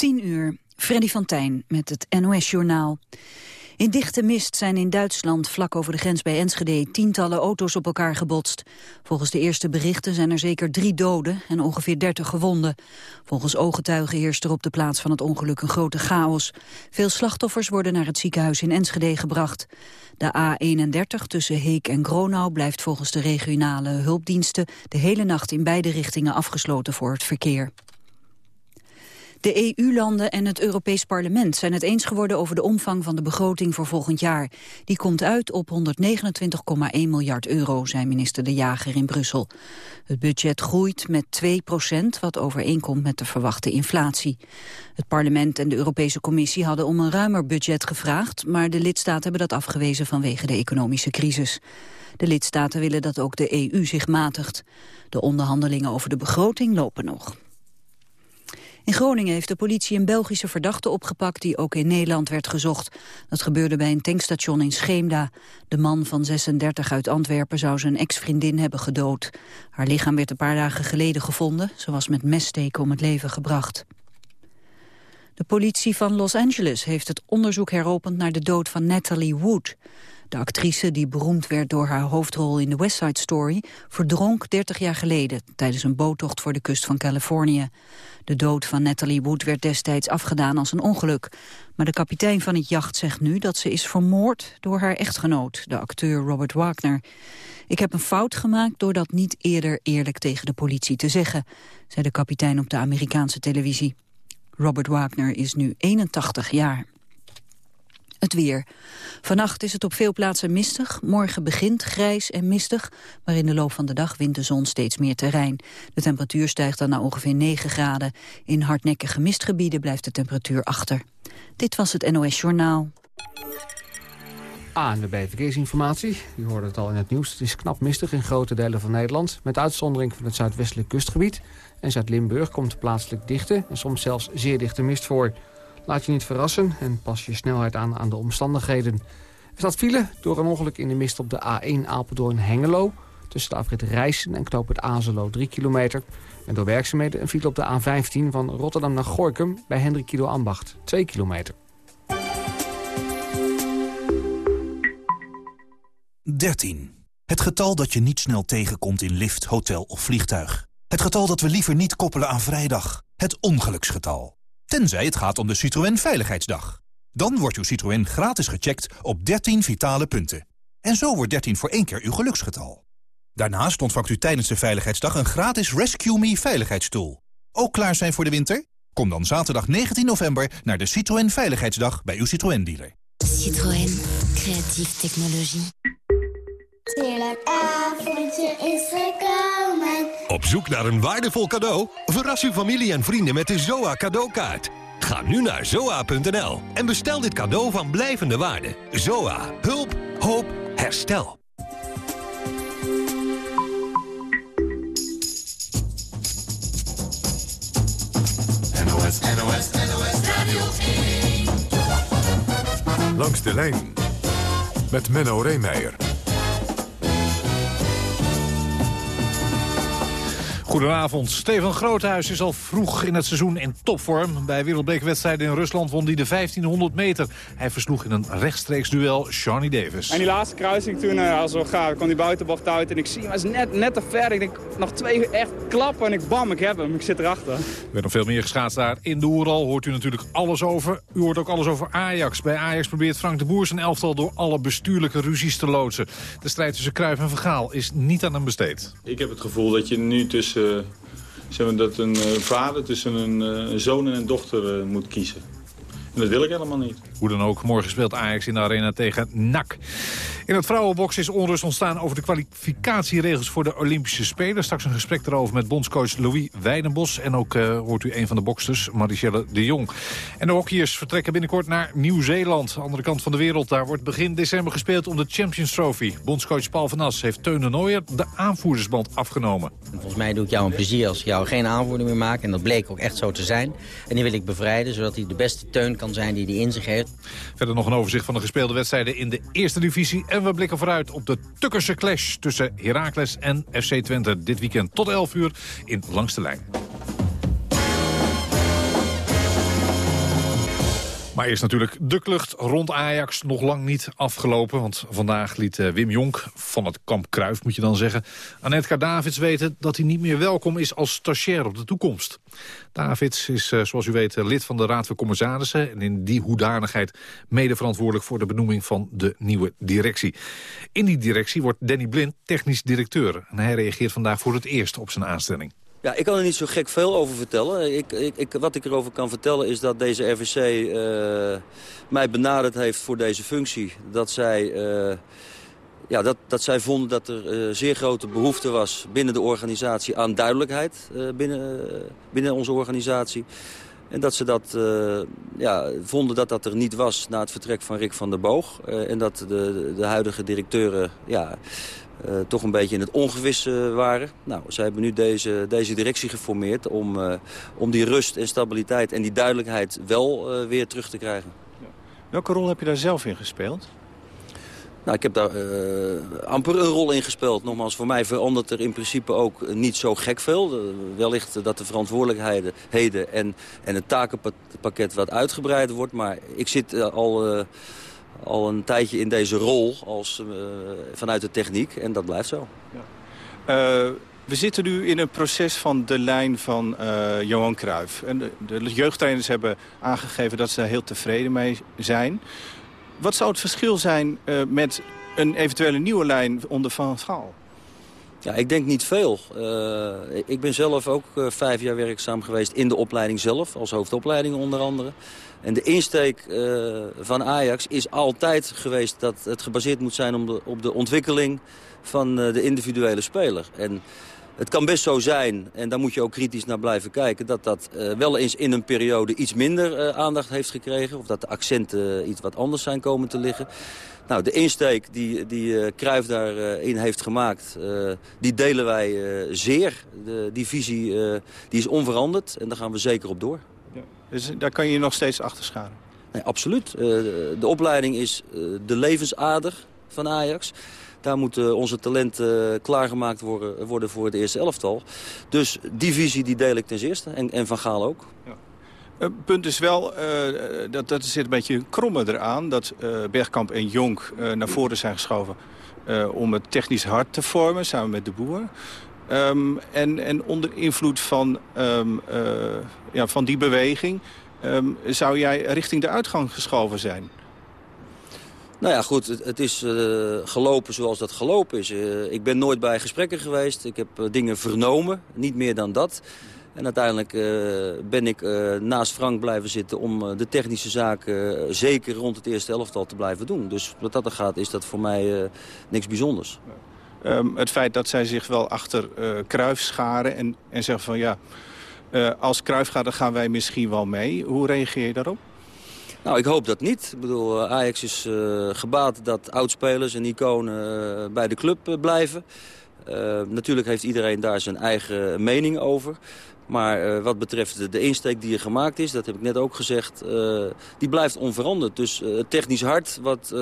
10 uur, Freddy van Tijn met het NOS-journaal. In dichte mist zijn in Duitsland vlak over de grens bij Enschede tientallen auto's op elkaar gebotst. Volgens de eerste berichten zijn er zeker drie doden en ongeveer dertig gewonden. Volgens ooggetuigen heerst er op de plaats van het ongeluk een grote chaos. Veel slachtoffers worden naar het ziekenhuis in Enschede gebracht. De A31 tussen Heek en Gronau blijft volgens de regionale hulpdiensten de hele nacht in beide richtingen afgesloten voor het verkeer. De EU-landen en het Europees Parlement zijn het eens geworden over de omvang van de begroting voor volgend jaar. Die komt uit op 129,1 miljard euro, zei minister De Jager in Brussel. Het budget groeit met 2 procent, wat overeenkomt met de verwachte inflatie. Het parlement en de Europese Commissie hadden om een ruimer budget gevraagd, maar de lidstaten hebben dat afgewezen vanwege de economische crisis. De lidstaten willen dat ook de EU zich matigt. De onderhandelingen over de begroting lopen nog. In Groningen heeft de politie een Belgische verdachte opgepakt die ook in Nederland werd gezocht. Dat gebeurde bij een tankstation in Scheemda. De man van 36 uit Antwerpen zou zijn ex-vriendin hebben gedood. Haar lichaam werd een paar dagen geleden gevonden. Ze was met messteken om het leven gebracht. De politie van Los Angeles heeft het onderzoek heropend naar de dood van Natalie Wood. De actrice, die beroemd werd door haar hoofdrol in The West Side Story... verdronk 30 jaar geleden tijdens een boottocht voor de kust van Californië. De dood van Natalie Wood werd destijds afgedaan als een ongeluk. Maar de kapitein van het jacht zegt nu dat ze is vermoord door haar echtgenoot, de acteur Robert Wagner. Ik heb een fout gemaakt door dat niet eerder eerlijk tegen de politie te zeggen, zei de kapitein op de Amerikaanse televisie. Robert Wagner is nu 81 jaar. Het weer. Vannacht is het op veel plaatsen mistig. Morgen begint grijs en mistig, maar in de loop van de dag wint de zon steeds meer terrein. De temperatuur stijgt dan naar ongeveer 9 graden. In hardnekkige mistgebieden blijft de temperatuur achter. Dit was het NOS Journaal. ANWB Verkeersinformatie. U hoorde het al in het nieuws. Het is knap mistig in grote delen van Nederland... met uitzondering van het zuidwestelijk kustgebied. En Zuid-Limburg komt plaatselijk dichte en soms zelfs zeer dichte mist voor... Laat je niet verrassen en pas je snelheid aan aan de omstandigheden. Er staat file door een ongeluk in de mist op de A1 Apeldoorn-Hengelo... tussen de afrit Rijssen en knoop het Azelo 3 kilometer. En door werkzaamheden een file op de A15 van Rotterdam naar Gorkum... bij Hendrik Kilo Ambacht 2 kilometer. 13. Het getal dat je niet snel tegenkomt in lift, hotel of vliegtuig. Het getal dat we liever niet koppelen aan vrijdag. Het ongeluksgetal. Tenzij het gaat om de Citroën Veiligheidsdag. Dan wordt uw Citroën gratis gecheckt op 13 vitale punten. En zo wordt 13 voor één keer uw geluksgetal. Daarnaast ontvangt u tijdens de Veiligheidsdag een gratis Rescue Me veiligheidsstoel. Ook klaar zijn voor de winter? Kom dan zaterdag 19 november naar de Citroën Veiligheidsdag bij uw Citroën dealer. Citroën, creatieve technologie. Heerlijk avondje is gekomen. Op zoek naar een waardevol cadeau? Verras uw familie en vrienden met de ZOA cadeaukaart. Ga nu naar zoa.nl en bestel dit cadeau van blijvende waarde. ZOA. Hulp. Hoop. Herstel. NOS, NOS, NOS Radio 1. Langs de lijn met Menno Reemeijer. Goedenavond. Stefan Groothuis is al vroeg in het seizoen in topvorm. Bij wereldbekerwedstrijden in Rusland won hij de 1500 meter. Hij versloeg in een rechtstreeks duel Shawnee Davis. En die laatste kruising toen, uh, als we gaan, kwam die buitenbocht uit. En ik zie hem, hij is net, net te ver. Ik denk, nog twee echt klappen en ik bam, ik heb hem. Ik zit erachter. Er werd nog veel meer geschaatst daar in de Oeral. Hoort u natuurlijk alles over. U hoort ook alles over Ajax. Bij Ajax probeert Frank de Boer zijn elftal door alle bestuurlijke ruzies te loodsen. De strijd tussen Cruijff en Vergaal is niet aan hem besteed. Ik heb het gevoel dat je nu tussen maar, dat een eh, vader tussen een, eh, een zoon en een dochter moet kiezen. En dat wil ik helemaal niet. Hoe dan ook, morgen speelt Ajax in de arena tegen NAC. In het vrouwenbox is onrust ontstaan over de kwalificatieregels voor de Olympische Spelen. Straks een gesprek erover met bondscoach Louis Weidenbos. En ook uh, hoort u een van de boksters, Marichelle de Jong. En de hockeyers vertrekken binnenkort naar Nieuw-Zeeland. Andere kant van de wereld, daar wordt begin december gespeeld om de Champions Trophy. Bondscoach Paul van As heeft Teun de Nooijer de aanvoerdersband afgenomen. Volgens mij doe ik jou een plezier als ik jou geen aanvoerder meer maak. En dat bleek ook echt zo te zijn. En die wil ik bevrijden, zodat hij de beste Teun kan zijn die hij in zich heeft. Verder nog een overzicht van de gespeelde wedstrijden in de eerste divisie. En we blikken vooruit op de Tukkerse clash tussen Heracles en FC Twente. Dit weekend tot 11 uur in Langste Lijn. Maar eerst natuurlijk de klucht rond Ajax nog lang niet afgelopen. Want vandaag liet eh, Wim Jonk van het kamp Kruif, moet je dan zeggen... Annette Davids weten dat hij niet meer welkom is als stagiair op de toekomst. Davids is, eh, zoals u weet, eh, lid van de Raad van Commissarissen... en in die hoedanigheid mede verantwoordelijk voor de benoeming van de nieuwe directie. In die directie wordt Danny Blind technisch directeur. En hij reageert vandaag voor het eerst op zijn aanstelling. Ja, ik kan er niet zo gek veel over vertellen. Ik, ik, ik, wat ik erover kan vertellen is dat deze RVC uh, mij benaderd heeft voor deze functie. Dat zij, uh, ja, dat, dat zij vonden dat er uh, zeer grote behoefte was binnen de organisatie aan duidelijkheid binnen, binnen onze organisatie. En dat ze dat, ja, vonden dat dat er niet was na het vertrek van Rick van der Boog. en dat de, de huidige directeuren ja, uh, toch een beetje in het ongewis uh, waren. Nou, ze hebben nu deze, deze directie geformeerd om, om die rust en stabiliteit en die duidelijkheid wel weer terug te krijgen. Welke rol heb je daar zelf in gespeeld? Nou, ik heb daar amper een rol in gespeeld. Nogmaals, voor mij verandert er in principe ook niet zo gek veel. wellicht dat de verantwoordelijkheden en, en het takenpakket wat uitgebreider wordt. Maar ik zit al al een tijdje in deze rol als, vanuit de techniek. En dat blijft zo. Ja. We zitten nu in een proces van de lijn van Johan Cruijff. En de, de, jeugdtrainers hebben aangegeven dat ze daar heel tevreden mee zijn. Wat zou het verschil zijn met een eventuele nieuwe lijn onder Van Gaal? Ja, ik denk niet veel. Uh, ik ben zelf ook uh, vijf jaar werkzaam geweest in de opleiding zelf, als hoofdopleiding onder andere. En de insteek van Ajax is altijd geweest dat het gebaseerd moet zijn op de, op de ontwikkeling van de individuele speler. En het kan best zo zijn, en daar moet je ook kritisch naar blijven kijken... dat dat uh, wel eens in een periode iets minder uh, aandacht heeft gekregen... of dat de accenten iets wat anders zijn komen te liggen. Nou, de insteek die, die Cruijff daarin heeft gemaakt, die delen wij zeer. De, die visie die is onveranderd en daar gaan we zeker op door. Ja. Dus daar kan je nog steeds achter scharen? Nee, absoluut. de opleiding is de levensader van Ajax. Daar moeten onze talenten klaargemaakt worden, worden voor het eerste elftal. Dus die visie die deel ik ten eerste. En, en Van Gaal ook. Ja. Het punt is wel, uh, dat, dat zit een beetje kromme eraan... dat uh, Bergkamp en Jonk naar voren zijn geschoven... om het technisch hart te vormen, samen met de boer. Um, en, en onder invloed van, um, ja, van die beweging... Um, zou jij richting de uitgang geschoven zijn? Nou ja, goed, het, is uh, gelopen zoals dat gelopen is. Uh, ik ben nooit bij gesprekken geweest. Ik heb uh, dingen vernomen, niet meer dan dat. En uiteindelijk ben ik naast Frank blijven zitten om de technische zaken zeker rond het eerste elftal te blijven doen. Dus wat dat er gaat is dat voor mij niks bijzonders. Um, het feit dat zij zich wel achter Kruif scharen en, en zeggen van ja, als Kruif gaat dan gaan wij misschien wel mee. Hoe reageer je daarop? Nou, ik hoop dat niet. Ik bedoel, eh, Ajax is uh, gebaat dat oudspelers en iconen uh, bij de club blijven. Uh, natuurlijk heeft iedereen daar zijn eigen mening over. Maar wat betreft de, insteek die er gemaakt is, dat heb ik net ook gezegd, die blijft onveranderd. Dus het technisch hart wat,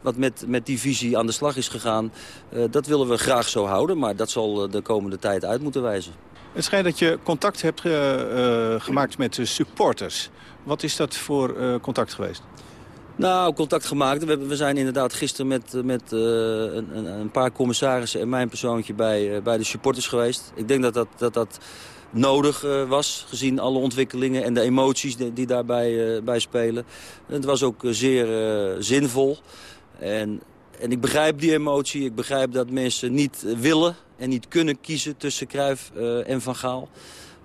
wat met, met die visie aan de slag is gegaan, dat willen we graag zo houden. Maar dat zal de komende tijd uit moeten wijzen. Het schijnt dat je contact hebt gemaakt met supporters. Wat is dat voor uh, contact geweest? Nou, contact gemaakt. We, we zijn inderdaad gisteren met, met uh, een, een, paar commissarissen en mijn persoontje bij, bij de supporters geweest. Ik denk dat dat, dat, dat nodig was, gezien alle ontwikkelingen en de emoties die, die daarbij bij spelen. het was ook zeer zinvol. En, en ik begrijp die emotie. Ik begrijp dat mensen niet willen en niet kunnen kiezen tussen Cruijff en Van Gaal.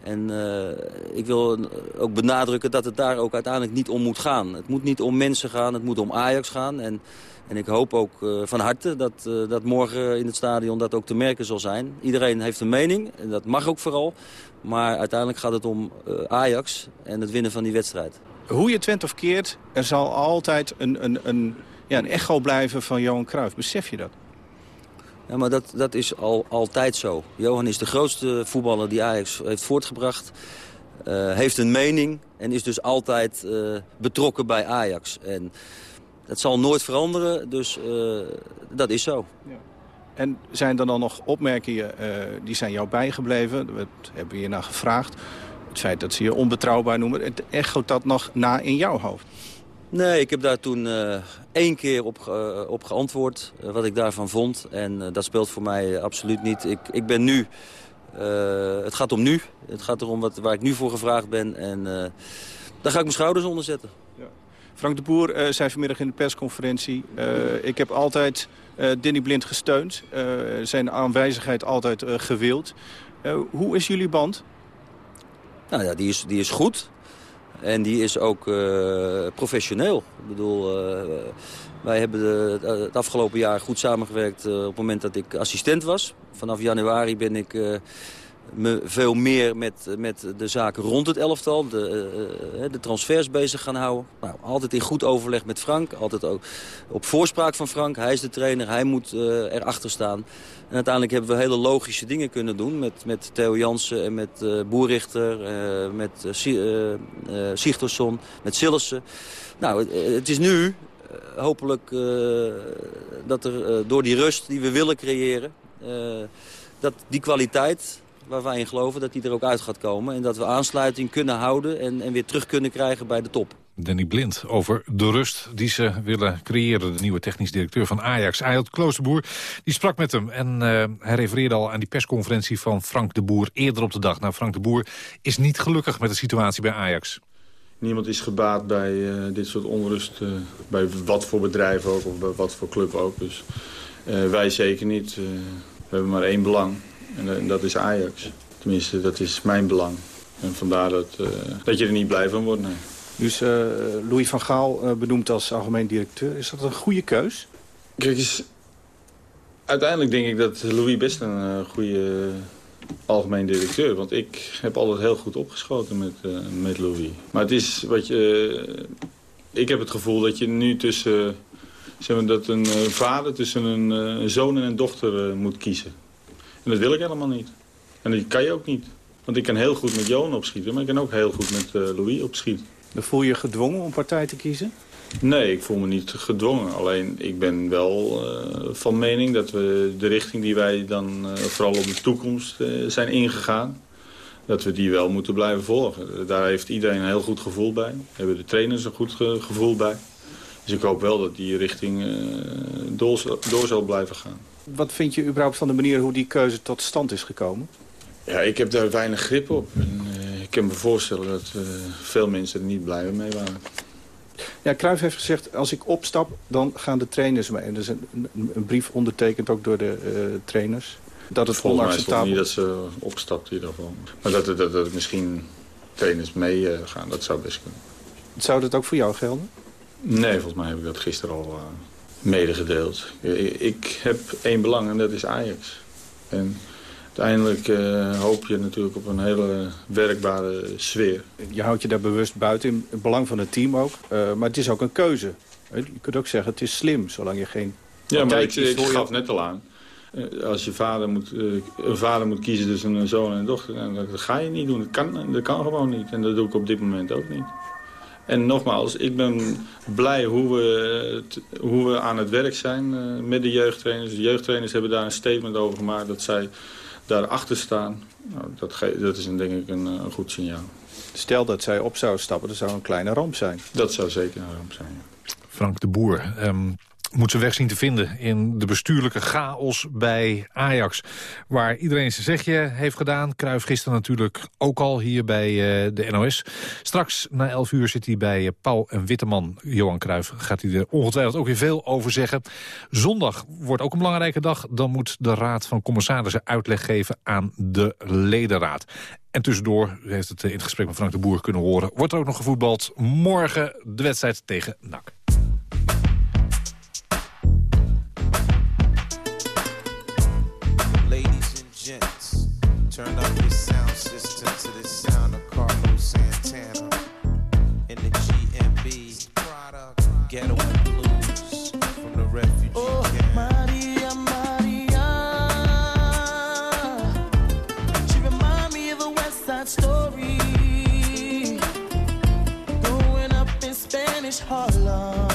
En uh, ik wil ook benadrukken dat het daar ook uiteindelijk niet om moet gaan. Het moet niet om mensen gaan, het moet om Ajax gaan. En, en ik hoop ook uh, van harte dat, uh, dat morgen in het stadion dat ook te merken zal zijn. Iedereen heeft een mening, en dat mag ook vooral. Maar uiteindelijk gaat het om Ajax en het winnen van die wedstrijd. Hoe je het went of keert, er zal altijd een, een, een, ja, een echo blijven van Johan Cruijff. Besef je dat? Ja, maar dat, dat is al, altijd zo. Johan is de grootste voetballer die Ajax heeft voortgebracht. Uh, heeft een mening en is dus altijd uh, betrokken bij Ajax. En dat zal nooit veranderen, dus uh, dat is zo. Ja. En zijn er dan nog opmerkingen die zijn jou bijgebleven? We hebben hier naar gevraagd. het feit dat ze je onbetrouwbaar noemen... echoot dat nog na in jouw hoofd? Nee, ik heb daar toen uh, één keer op, uh, op geantwoord uh, wat ik daarvan vond. En dat speelt voor mij absoluut niet. Ik, ik ben nu... het gaat om nu. Het gaat erom wat, waar ik nu voor gevraagd ben. En daar ga ik mijn schouders onder zetten. Ja. Frank de Boer zei vanmiddag in de persconferentie... ik heb altijd Danny Blind gesteund. zijn aanwijzigheid altijd gewild. hoe is jullie band? Nou ja, die is, die is goed. En die is ook uh, professioneel. Ik bedoel, uh, wij hebben de, het afgelopen jaar goed samengewerkt uh, op het moment dat ik assistent was. Vanaf januari ben ik me veel meer met, met de zaken rond het elftal, de, uh, de transfers bezig gaan houden. Nou, altijd in goed overleg met Frank, altijd ook op voorspraak van Frank. Hij is de trainer, hij moet uh, erachter staan. En uiteindelijk hebben we hele logische dingen kunnen doen met, met Theo Jansen en met uh, Boerrichter, met Sigtersson, met Sillessen. Nou, het, het is nu hopelijk dat er door die rust die we willen creëren... dat die kwaliteit waar wij in geloven dat die er ook uit gaat komen. En dat we aansluiting kunnen houden en, en weer terug kunnen krijgen bij de top. Danny Blind over de rust die ze willen creëren. De nieuwe technisch directeur van Ajax, Ayot Kloosterboer, die sprak met hem. En uh, hij refereerde al aan die persconferentie van Frank de Boer eerder op de dag. Nou, Frank de Boer is niet gelukkig met de situatie bij Ajax. Niemand is gebaat bij uh, dit soort onrust, uh, bij wat voor bedrijf ook, of bij wat voor club ook. Dus wij zeker niet. we hebben maar één belang. En, en, dat is Ajax. Tenminste, dat is mijn belang. En vandaar dat, uh, dat je er niet blij van wordt, nee. Dus uh, Louis van Gaal uh, benoemd als algemeen directeur. Is dat een goede keus? Kijk eens, uiteindelijk denk ik dat Louis best een goede algemeen directeur. Want ik heb altijd heel goed opgeschoten met, met Louis. Maar het is wat je... ik heb het gevoel dat je nu tussen... Zeg maar, dat een vader tussen een, een zoon en een dochter moet kiezen. En dat wil ik helemaal niet. En dat kan je ook niet. Want ik kan heel goed met Johan opschieten, maar ik kan ook heel goed met uh, Louis opschieten. Dan voel je je gedwongen om partij te kiezen? Nee, ik voel me niet gedwongen. Alleen ik ben wel uh, van mening dat we de richting die wij dan uh, vooral op de toekomst zijn ingegaan... dat we die wel moeten blijven volgen. Daar heeft iedereen een heel goed gevoel bij. Hebben de trainers een goed ge gevoel bij. Dus ik hoop wel dat die richting door, door zal blijven gaan. Wat vind je überhaupt van de manier hoe die keuze tot stand is gekomen? Ja, ik heb daar weinig grip op. En, uh, ik kan me voorstellen dat uh, veel mensen er niet blij mee waren. Ja, Cruijff heeft gezegd, als ik opstap, dan gaan de trainers mee. En er is een, een, een brief ondertekend ook door de uh, trainers. Dat het Volgens onacceptabel mij niet dat ze opstapt in ieder geval. Maar dat, dat, dat, dat misschien trainers mee gaan, dat zou best kunnen. Zou dat ook voor jou gelden? Nee, volgens mij heb ik dat gisteren al medegedeeld. Ik heb één belang en dat is Ajax. En uiteindelijk uh, hoop je natuurlijk op een hele werkbare sfeer. Je houdt je daar bewust buiten, in het belang van het team ook. Uh, maar het is ook een keuze. Je kunt ook zeggen, het is slim, zolang je geen... Ja, maar ik, ik gaf net al aan. Uh, als je vader moet, een vader moet kiezen tussen een zoon en een dochter... Dan, dat ga je niet doen. Dat kan, dat kan gewoon niet. En dat doe ik op dit moment ook niet. En nogmaals, ik ben blij hoe we, hoe we aan het werk zijn uh, met de jeugdtrainers. De jeugdtrainers hebben daar een statement over gemaakt dat zij daarachter staan. Nou, dat, dat is een, denk ik een, een, goed signaal. Stel dat zij op zou stappen, dat zou een kleine ramp zijn. Dat zou zeker een ramp zijn, ja. Frank de Boer, um, moet zijn weg zien te vinden in de bestuurlijke chaos bij Ajax. Waar iedereen zijn zegje heeft gedaan. Kruif gisteren natuurlijk ook al hier bij uh, de NOS. Straks na 11 uur zit hij bij uh, Paul en Witteman. Johan Kruif gaat hij er ongetwijfeld ook weer veel over zeggen. Zondag wordt ook een belangrijke dag. Dan moet de Raad van Commissarissen uitleg geven aan de ledenraad. En tussendoor, u heeft het in het gesprek met Frank de Boer kunnen horen... wordt er ook nog gevoetbald. Morgen de wedstrijd tegen NAC. Harlem.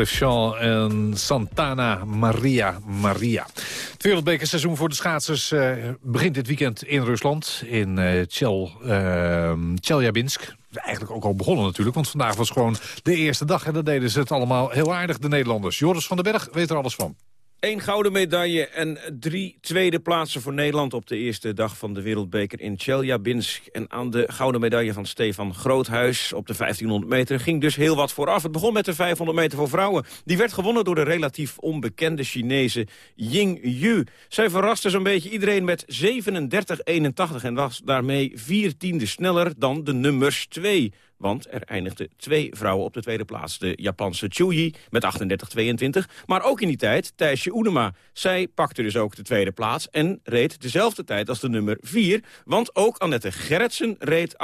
Jean en Santana Maria Maria. Het wereldbekerseizoen voor de schaatsers eh, begint dit weekend in Rusland. In eh Chel, eh, Chelyabinsk. Eigenlijk ook al begonnen natuurlijk, want vandaag was gewoon de eerste dag. En dan deden ze het allemaal heel aardig, de Nederlanders. Joris van den Berg weet er alles van. Eén gouden medaille en drie tweede plaatsen voor Nederland... op de eerste dag van de wereldbeker in Chelyabinsk. En aan de gouden medaille van Stefan Groothuis op de 1500 meter... ging dus heel wat vooraf. Het begon met de 500 meter voor vrouwen. Die werd gewonnen door de relatief onbekende Chinese Ying Yu. Zij verraste zo'n beetje iedereen met 37-81... en was daarmee vier tiende sneller dan de nummers 2... Want er eindigden twee vrouwen op de tweede plaats. De Japanse Chuyi met 38-22. Maar ook in die tijd Thijsje Oenema. Zij pakte dus ook de tweede plaats en reed dezelfde tijd als de nummer 4. Want ook Annette Gerritsen reed 38-22.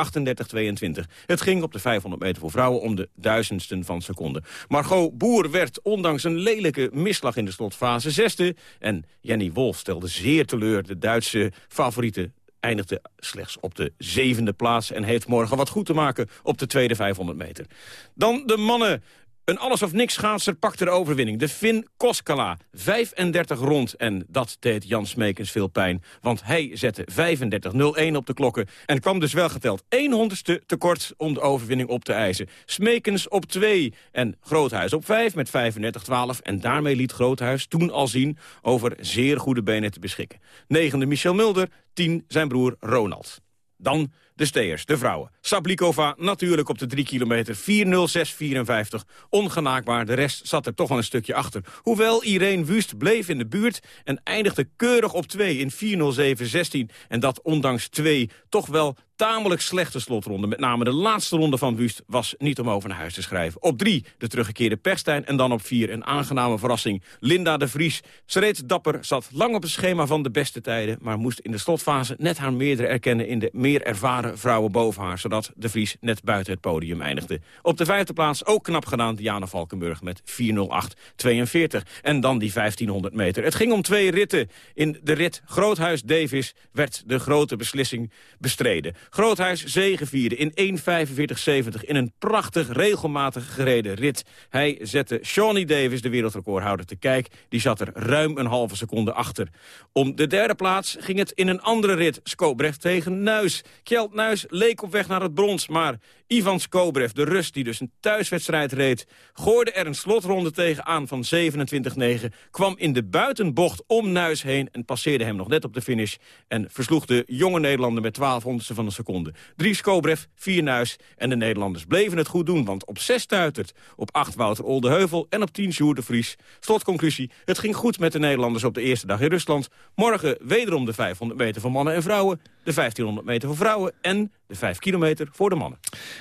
Het ging op de 500 meter voor vrouwen om de duizendsten van seconde. Margot Boer werd ondanks een lelijke misslag in de slotfase zesde. En Jenny Wolf stelde zeer teleur de Duitse favoriete eindigde slechts op de zevende plaats... en heeft morgen wat goed te maken op de tweede 500 meter. Dan de mannen. Een alles-of-niks schaatser pakte de overwinning. De Finn Koskala. 35 rond. En dat deed Jan Smekens veel pijn. Want hij zette 35-0-1 op de klokken. En kwam dus wel geteld 100ste tekort om de overwinning op te eisen. Smekens op 2 en Groothuis op 5 met 35-12. En daarmee liet Groothuis toen al zien over zeer goede benen te beschikken. Negende Michel Mulder, 10 zijn broer Ronald. Dan de steers, de vrouwen. Sablikova natuurlijk op de 3 kilometer 4.06.54. Ongenaakbaar, de rest zat er toch wel een stukje achter. Hoewel Irene Wust bleef in de buurt en eindigde keurig op 2 in 4.07.16. En dat ondanks twee toch wel tamelijk slechte slotronde. Met name de laatste ronde van Wust was niet om over naar huis te schrijven. Op drie de teruggekeerde Perstijn en dan op vier een aangename verrassing. Linda de Vries. Ze reed dapper, zat lang op het schema van de beste tijden... maar moest in de slotfase net haar meerdere erkennen in de meer ervaren vrouwen boven haar... zodat de Vries net buiten het podium eindigde. Op de vijfde plaats ook knap gedaan Diana Valkenburg met 4.08.42. En dan die 1500 meter. Het ging om twee ritten. In de rit Groothuis-Davis werd de grote beslissing bestreden. Groothuis zegevierde in 1.45.70 in een prachtig regelmatig gereden rit. Hij zette Shawnee Davis, de wereldrecordhouder, te kijk. Die zat er ruim een halve seconde achter. Om de derde plaats ging het in een andere rit. Skobrecht tegen Nuis. Kjeld Nuis leek op weg naar het brons, maar Ivan Skobrev, de Rus die dus een thuiswedstrijd reed... gooide er een slotronde tegenaan van 27-9... kwam in de buitenbocht om Nuis heen en passeerde hem nog net op de finish... en versloeg de jonge Nederlander met 12 honderdste van een seconde. Drie Skobrev, vier Nuis en de Nederlanders bleven het goed doen... want op 6 Stuitert, op 8 Wouter Oldeheuvel en op 10 Sjoerd de Vries. Slotconclusie, het ging goed met de Nederlanders op de eerste dag in Rusland. Morgen wederom de 500 meter voor mannen en vrouwen... de 1500 meter voor vrouwen en de 5 kilometer voor de mannen.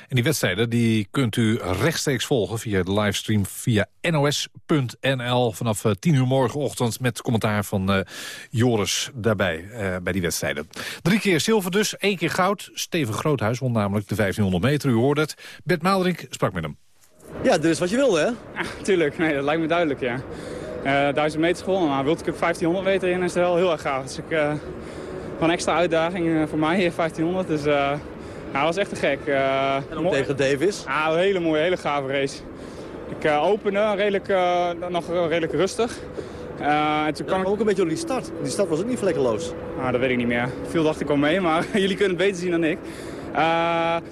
En die wedstrijden die kunt u rechtstreeks volgen via de livestream via nos.nl vanaf 10 uur morgenochtend met commentaar van uh, Joris daarbij uh, bij die wedstrijden. Drie keer zilver dus, één keer goud. Steven Groothuis won namelijk de 1500 meter, u hoorde het. Bert Maalderink sprak met hem. Ja, dus wat je wilde, hè? Ja, tuurlijk. Nee, dat lijkt me duidelijk, ja. Uh, 1000 meter gewonnen, maar wilde ik op 1500 meter in is het wel heel erg gaaf. Dus ik, uh, een extra uitdaging voor mij hier, 1500. Dus ja, dat was echt te gek. Uh, en ook tegen Davis? Ja, een hele mooie, hele gave race. Ik uh, opende redelijk, uh, nog redelijk rustig. en toen kwam ik ook een beetje door die start. Die start was ook niet vlekkeloos. Ah, dat weet ik niet meer. Veel dacht ik al mee, maar jullie kunnen het beter zien dan ik.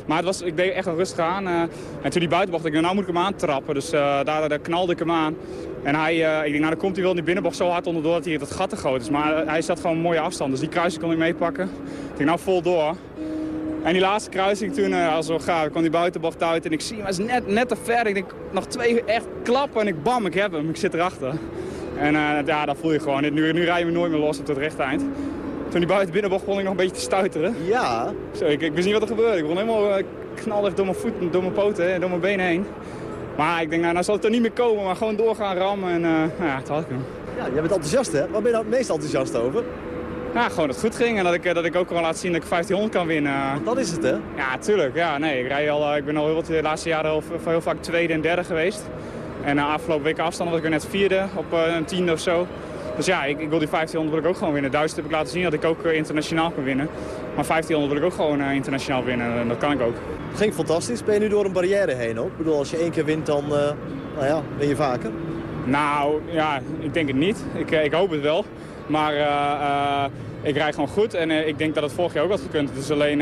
Maar het was, ik deed echt rustig aan. en toen die buitenbocht, ik nou moet ik hem aantrappen. Dus daar, daar, knalde ik hem aan. En hij, ik denk, nou dan komt hij wel in die binnenbocht zo hard onderdoor dat hij het gat te groot is. Maar hij zat gewoon een mooie afstand, dus die kruising kon ik meepakken. Ik denk, nou vol door. En die laatste kruising toen, uh, als we gaan, kwam die buitenbocht uit en ik zie hem, hij is net, net te ver. Ik denk, nog twee echt klappen en ik bam, ik heb hem, ik zit erachter. En uh, ja, dat voel je gewoon. Nu, nu rijden we nooit meer los op het rechte eind. Toen die buiten binnenbocht begon ik nog een beetje te stuiteren. Ja. Zo, ik, ik wist niet wat er gebeurde. Ik begon helemaal uh, knallig door mijn voeten, door mijn poten en door mijn benen heen. Maar ik denk, nou, nou zal het er niet meer komen, maar gewoon doorgaan rammen en nou ja, toen had ik hem. Ja, jij bent enthousiast hè? Waar ben je nou het meest enthousiast over? Ja, gewoon dat het goed ging en dat ik, dat ik ook gewoon laat zien dat ik 1500 kan winnen. Dat is het, hè? Ja, tuurlijk. Ja, nee, ik, rij al, ik ben al heel wat de laatste jaren heel, heel vaak tweede en derde geweest. En na afgelopen weken afstand was ik er net vierde op een tiende of zo. Dus ja, ik, ik, wil die 1500 wil ik ook gewoon winnen. Duizend heb ik laten zien dat ik ook internationaal kan winnen. Maar 1500 wil ik ook gewoon uh, internationaal winnen en dat kan ik ook. Het ging fantastisch. Ben je nu door een barrière heen ook? Ik bedoel, als je één keer wint, dan uh, nou ja, ben je vaker. Nou, ja, ik denk het niet. Ik, ik hoop het wel. Maar uh, ik rijd gewoon goed en ik denk dat het vorig jaar ook had gekund. Het is alleen,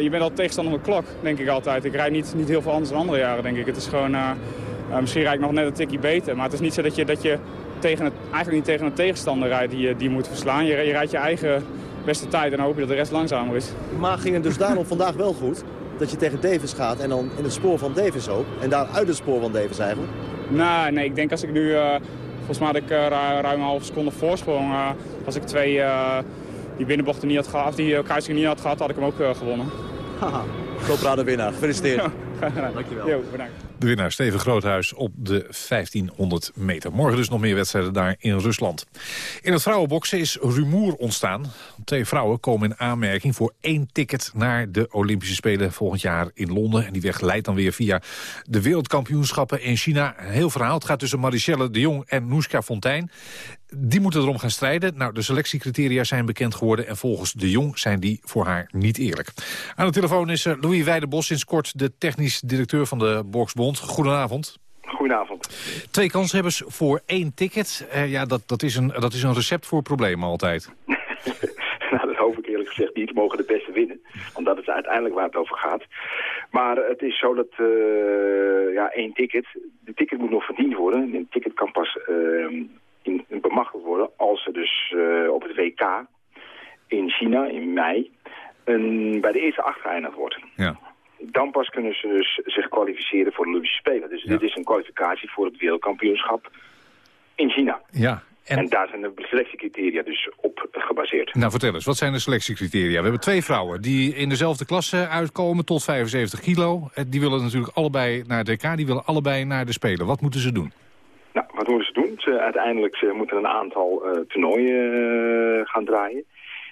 je bent al tegenstander van de klok, denk ik altijd. Ik rijd niet, niet heel veel anders dan andere jaren, denk ik. Het is gewoon, misschien rijd ik nog net een tikje beter. Maar het is niet zo dat je, dat je tegen het, eigenlijk niet tegen een tegenstander rijdt die, die je moet verslaan. Je, je rijdt je eigen beste tijd en dan hoop je dat de rest langzamer is. Maar ging het dus daarom vandaag wel goed? Dat je tegen Davis gaat en dan in het spoor van Davis ook. En daar uit het spoor van Davis eigenlijk? Nee, nee ik denk als ik nu... Uh, volgens mij had ik uh, ruim een half seconde voorsprong. Uh, als ik twee die binnenbochten niet had gehad, die kruising niet had gehad, had ik hem ook gewonnen. Haha, Coprade winnaar. Gefeliciteerd. Dankjewel. Jo, bedankt. De winnaar Steven Groothuis op de 1500 meter. Morgen dus nog meer wedstrijden daar in Rusland. In het vrouwenboksen is rumoer ontstaan. Twee vrouwen komen in aanmerking voor één ticket naar de Olympische Spelen volgend jaar in Londen. En die weg leidt dan weer via de wereldkampioenschappen in China. Een heel verhaal. Het gaat tussen Marichelle de Jong en Noeska Fontijn. Die moeten erom gaan strijden. Nou, de selectiecriteria zijn bekend geworden... en volgens de Jong zijn die voor haar niet eerlijk. Aan de telefoon is Louis Weidebos, sinds kort de technisch directeur van de Boksbond. Goedenavond. Goedenavond. Twee kanshebbers voor één ticket. Uh, ja, dat, dat, is een, dat is een recept voor problemen altijd. nou, dat hoop ik eerlijk gezegd niet. Mogen de beste winnen. Omdat het uiteindelijk waar het over gaat. Maar het is zo dat uh, ja, één ticket... De ticket moet nog verdiend worden. Een ticket kan pas uh, in, in bemachtigd worden als er dus op het WK in China in mei... Een, bij de eerste acht geëindigd wordt. Ja dan pas kunnen ze dus zich kwalificeren voor de Olympische Spelen. Dus dit is een kwalificatie voor het wereldkampioenschap in China. Ja. En... en, daar zijn de selectiecriteria dus op gebaseerd. Nou, vertel eens, wat zijn de selectiecriteria? We hebben twee vrouwen die in dezelfde klasse uitkomen tot 75 kilo. Eh, die willen natuurlijk allebei naar de DK, die willen allebei naar de Spelen. Wat moeten ze doen? Nou, wat moeten ze doen? Uiteindelijk ze moeten een aantal uh, toernooien uh, gaan draaien.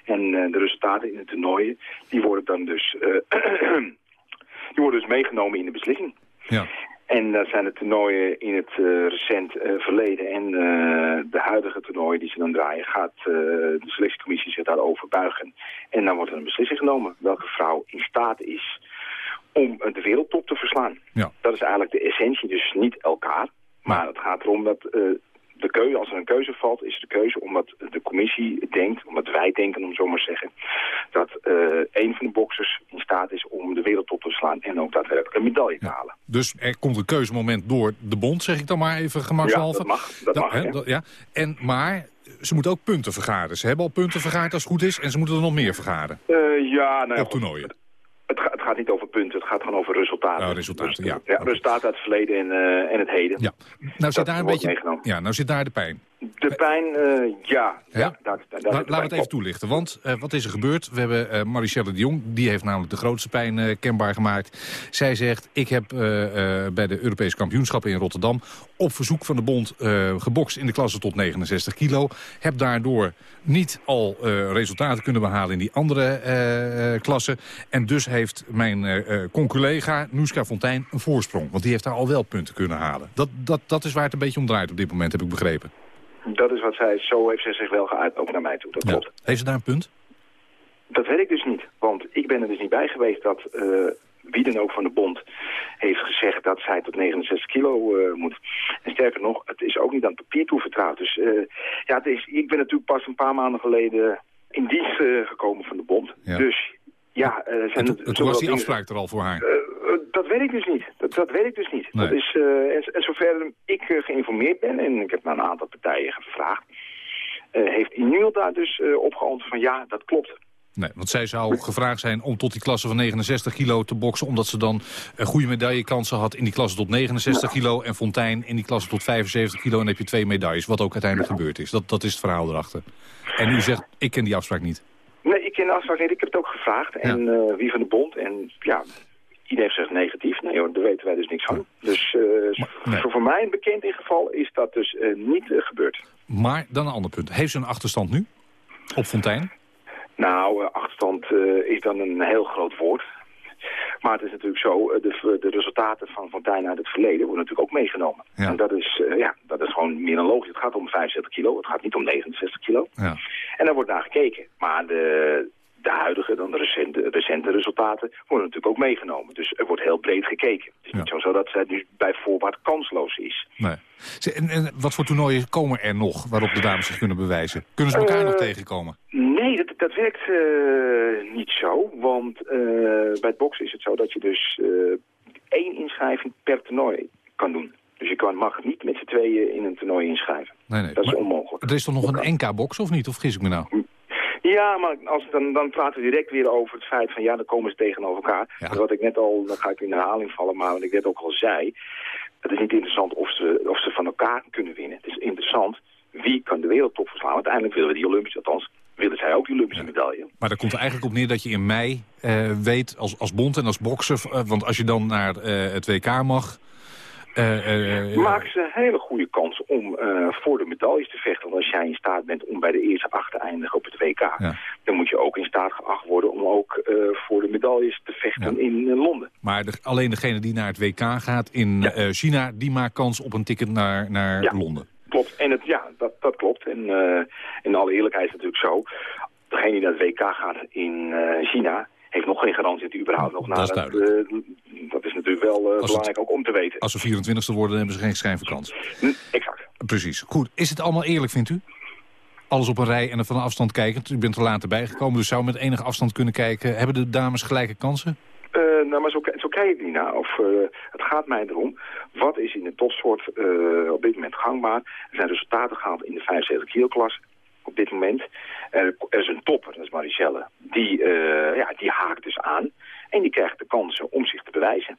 En eh, de resultaten in de toernooien, die worden dan dus, eh, die worden dus meegenomen in de beslissing. Ja. En dat zijn de toernooien in het eh, recent eh, verleden en eh, de huidige toernooien die ze dan draaien, gaat eh, de selectiecommissie zich daarover buigen. En dan wordt er een beslissing genomen welke vrouw in staat is om eh, de wereldtop te verslaan. Ja. Dat is eigenlijk de essentie, dus niet elkaar. Maar het gaat erom dat eh, de keuze, als er een keuze valt, is de keuze omdat de commissie denkt, omdat wij denken, om zo maar te zeggen, dat eh, een van de boxers in staat is om de wereldtop te verslaan en ook daadwerkelijk een medaille te halen. Dus er komt een keuzemoment door de bond, zeg ik dan maar even gemakshalve. Ja, dat mag, dat mag, hè, ja. En, maar ze moeten ook punten vergaren. Ze hebben al punten vergaard als het goed is en ze moeten er nog meer vergaren. Eh, ja, nou Op toernooien. Het gaat niet over punten, het gaat gewoon over resultaten. Ja, resultaten, ja. Ja, resultaten uit het verleden en, eh, en het heden. Ja. Nou zit daar een beetje... meegenomen. Ja, nou zit daar de pijn. De pijn, eh, ja. Ja? ja daar, daar, daar La- zit de laten we pijn het even toelichten, want eh, wat is er gebeurd? We hebben eh Marichelle de Jong, die heeft namelijk de grootste pijn kenbaar gemaakt. Zij zegt, ik heb bij de Europese kampioenschappen in Rotterdam... op verzoek van de bond gebokst in de klasse tot 69 kilo. Heb daardoor niet al resultaten kunnen behalen in die andere klassen. En dus heeft mijn eh, conculega Noeska Fontijn een voorsprong. Want die heeft daar al wel punten kunnen halen. Dat, dat, dat is waar het een beetje om draait op dit moment, heb ik begrepen. Dat is wat zij, zo heeft zij zich wel geuit, ook naar mij toe. Dat Ja. klopt. Heeft ze daar een punt? Dat weet ik dus niet, want ik ben er dus niet bij geweest dat eh, wie dan ook van de bond heeft gezegd dat zij tot 69 kilo moet. En sterker nog, het is ook niet aan het papier toevertrouwd. Dus ja, het is, ik ben natuurlijk pas een paar maanden geleden in dienst gekomen van de bond. Ja. Dus ja, eh, zijn En toen, en toen was die afspraak er al voor haar. Eh, eh, dat weet ik dus niet. Dat, dat weet ik dus niet. Nee. Dat is, eh, en, en zover ik eh, geïnformeerd ben, en ik heb naar een aantal partijen gevraagd, eh, heeft niemand daar dus eh, op geantwoord van ja, dat klopt. Nee, want zij zou gevraagd zijn om tot die klasse van 69 kilo te boksen... omdat ze dan een goede medaillekansen had in die klasse tot 69 kilo... en Fontijn in die klasse tot 75 kilo en dan heb je twee medailles. Wat ook uiteindelijk gebeurd is. Dat, dat is het verhaal erachter. En u zegt, ik ken die afspraak niet. Nee, ik ken de afspraak niet. Ik heb het ook gevraagd. En eh, wie van de bond. En ja, iedereen heeft gezegd negatief. Nee hoor, daar weten wij dus niks van. Dus eh, nee. voor, voor mij bekend in geval is dat dus eh, niet gebeurd. Maar dan een ander punt. Heeft ze een achterstand nu? Op Fontijn? Nou, achterstand is dan een heel groot woord. Maar het is natuurlijk zo, eh, de, de resultaten van Fontijn uit het verleden worden natuurlijk ook meegenomen. Ja. En dat is, eh, ja, dat is gewoon meer dan logisch. Het gaat om 65 kilo, het gaat niet om 69 kilo. Ja. En daar wordt naar gekeken. Maar de, de huidige, dan de recente, recente resultaten worden natuurlijk ook meegenomen. Dus er wordt heel breed gekeken. Het is niet zo, zo dat zij nu bij voorbaat kansloos is. Nee. En, en wat voor toernooien komen er nog waarop de dames zich kunnen bewijzen? Kunnen ze elkaar Eh, nog tegenkomen? Dat, werkt eh, niet zo. Want eh, bij het boksen is het zo dat je dus eh, één inschrijving per toernooi kan doen. Dus je kan, mag niet met z'n tweeën in een toernooi inschrijven. Nee, nee. Dat is onmogelijk. Er is toch nog een NK-box of niet? Of gis ik me nou? Ja, maar als, dan, dan praten we direct weer over het feit van ja, dan komen ze tegenover elkaar. En Wat ik net al, dan ga ik in herhaling vallen, maar wat ik net ook al zei. Het is niet interessant of ze, of ze van elkaar kunnen winnen. Het is interessant wie kan de wereldtop verslaan. Uiteindelijk willen we die Olympische, althans willen zij ook die Olympische medaille. Maar daar komt er eigenlijk op neer dat je in mei eh, weet als, als bond en als bokser... eh, want als je dan naar eh, het WK mag... Maken ze een hele goede kans om voor de medailles te vechten. Want als jij in staat bent om bij de eerste acht te eindigen op het WK... dan moet je ook in staat geacht worden om ook voor de medailles te vechten in Londen. maar de- alleen degene die naar het WK gaat in China... die maakt kans op een ticket naar, naar. Londen. Klopt, en het, ja, dat, dat klopt. En eh, in alle eerlijkheid is het natuurlijk zo. Degene die naar het WK gaat in eh, China heeft nog geen garantie dat hij überhaupt nog naar Dat is eh, dat is natuurlijk wel het- belangrijk ook om te weten. Als ze 24e worden, hebben ze geen schijn van kans. Exact. Precies. Goed. Is het allemaal eerlijk, vindt u? Alles op een rij en er van afstand kijken. U bent er later bijgekomen, dus zou met enige afstand kunnen kijken. Hebben de dames gelijke kansen? Eh, nou, maar zo, zo kijk ik niet naar. Of, eh, het gaat mij erom, wat is in de topsport eh, op dit moment gangbaar? Er zijn resultaten gehaald in de 75 kilo klasse op dit moment. Er, er is een topper, dat is Marichelle. Die, ja, die haakt dus aan en die krijgt de kansen om zich te bewijzen.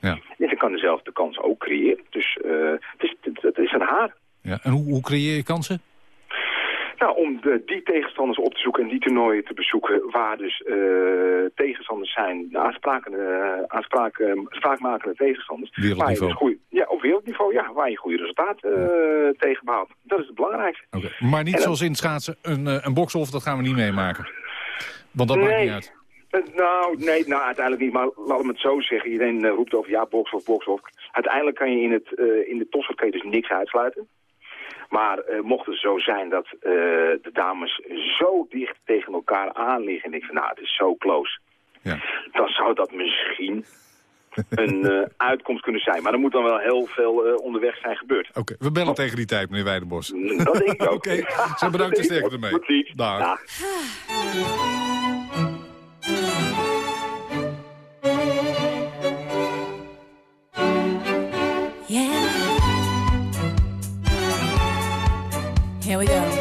Ja. En ze kan dezelfde de kans ook creëren. Dus het, is, het, het is aan haar. Ja. En hoe, hoe creëer je kansen? Nou, om de, die tegenstanders op te zoeken en die toernooien te bezoeken... waar dus eh, tegenstanders zijn, de aansprakende, aanspraak, eh, spraakmakende tegenstanders. Wereldniveau. Waar je dus goeie, ja, op wereldniveau, ja, waar je goede resultaten eh tegen behaalt. Dat is het belangrijkste. Maar niet En zoals in het schaatsen, een, eh, een box-off, dat gaan we niet meemaken. Want dat maakt niet uit. Eh, Nou, nee, nou, uiteindelijk niet. Maar laat me het zo zeggen. Iedereen eh, roept over ja, box of box of. Uiteindelijk kan je in, het, eh, in de topsport kan je dus niks uitsluiten. Maar eh, mocht het zo zijn dat eh, de dames zo dicht tegen elkaar aan liggen... en ik van, nou, het is zo close... dan zou dat misschien een eh, uitkomst kunnen zijn. Maar er moet dan wel heel veel eh, onderweg zijn gebeurd. Oké, we bellen tegen die tijd, meneer Weidenbos. Dat denk ik ook. Oké, zo bedankt en sterkte ermee. Tot ziens. Dag. Here we go.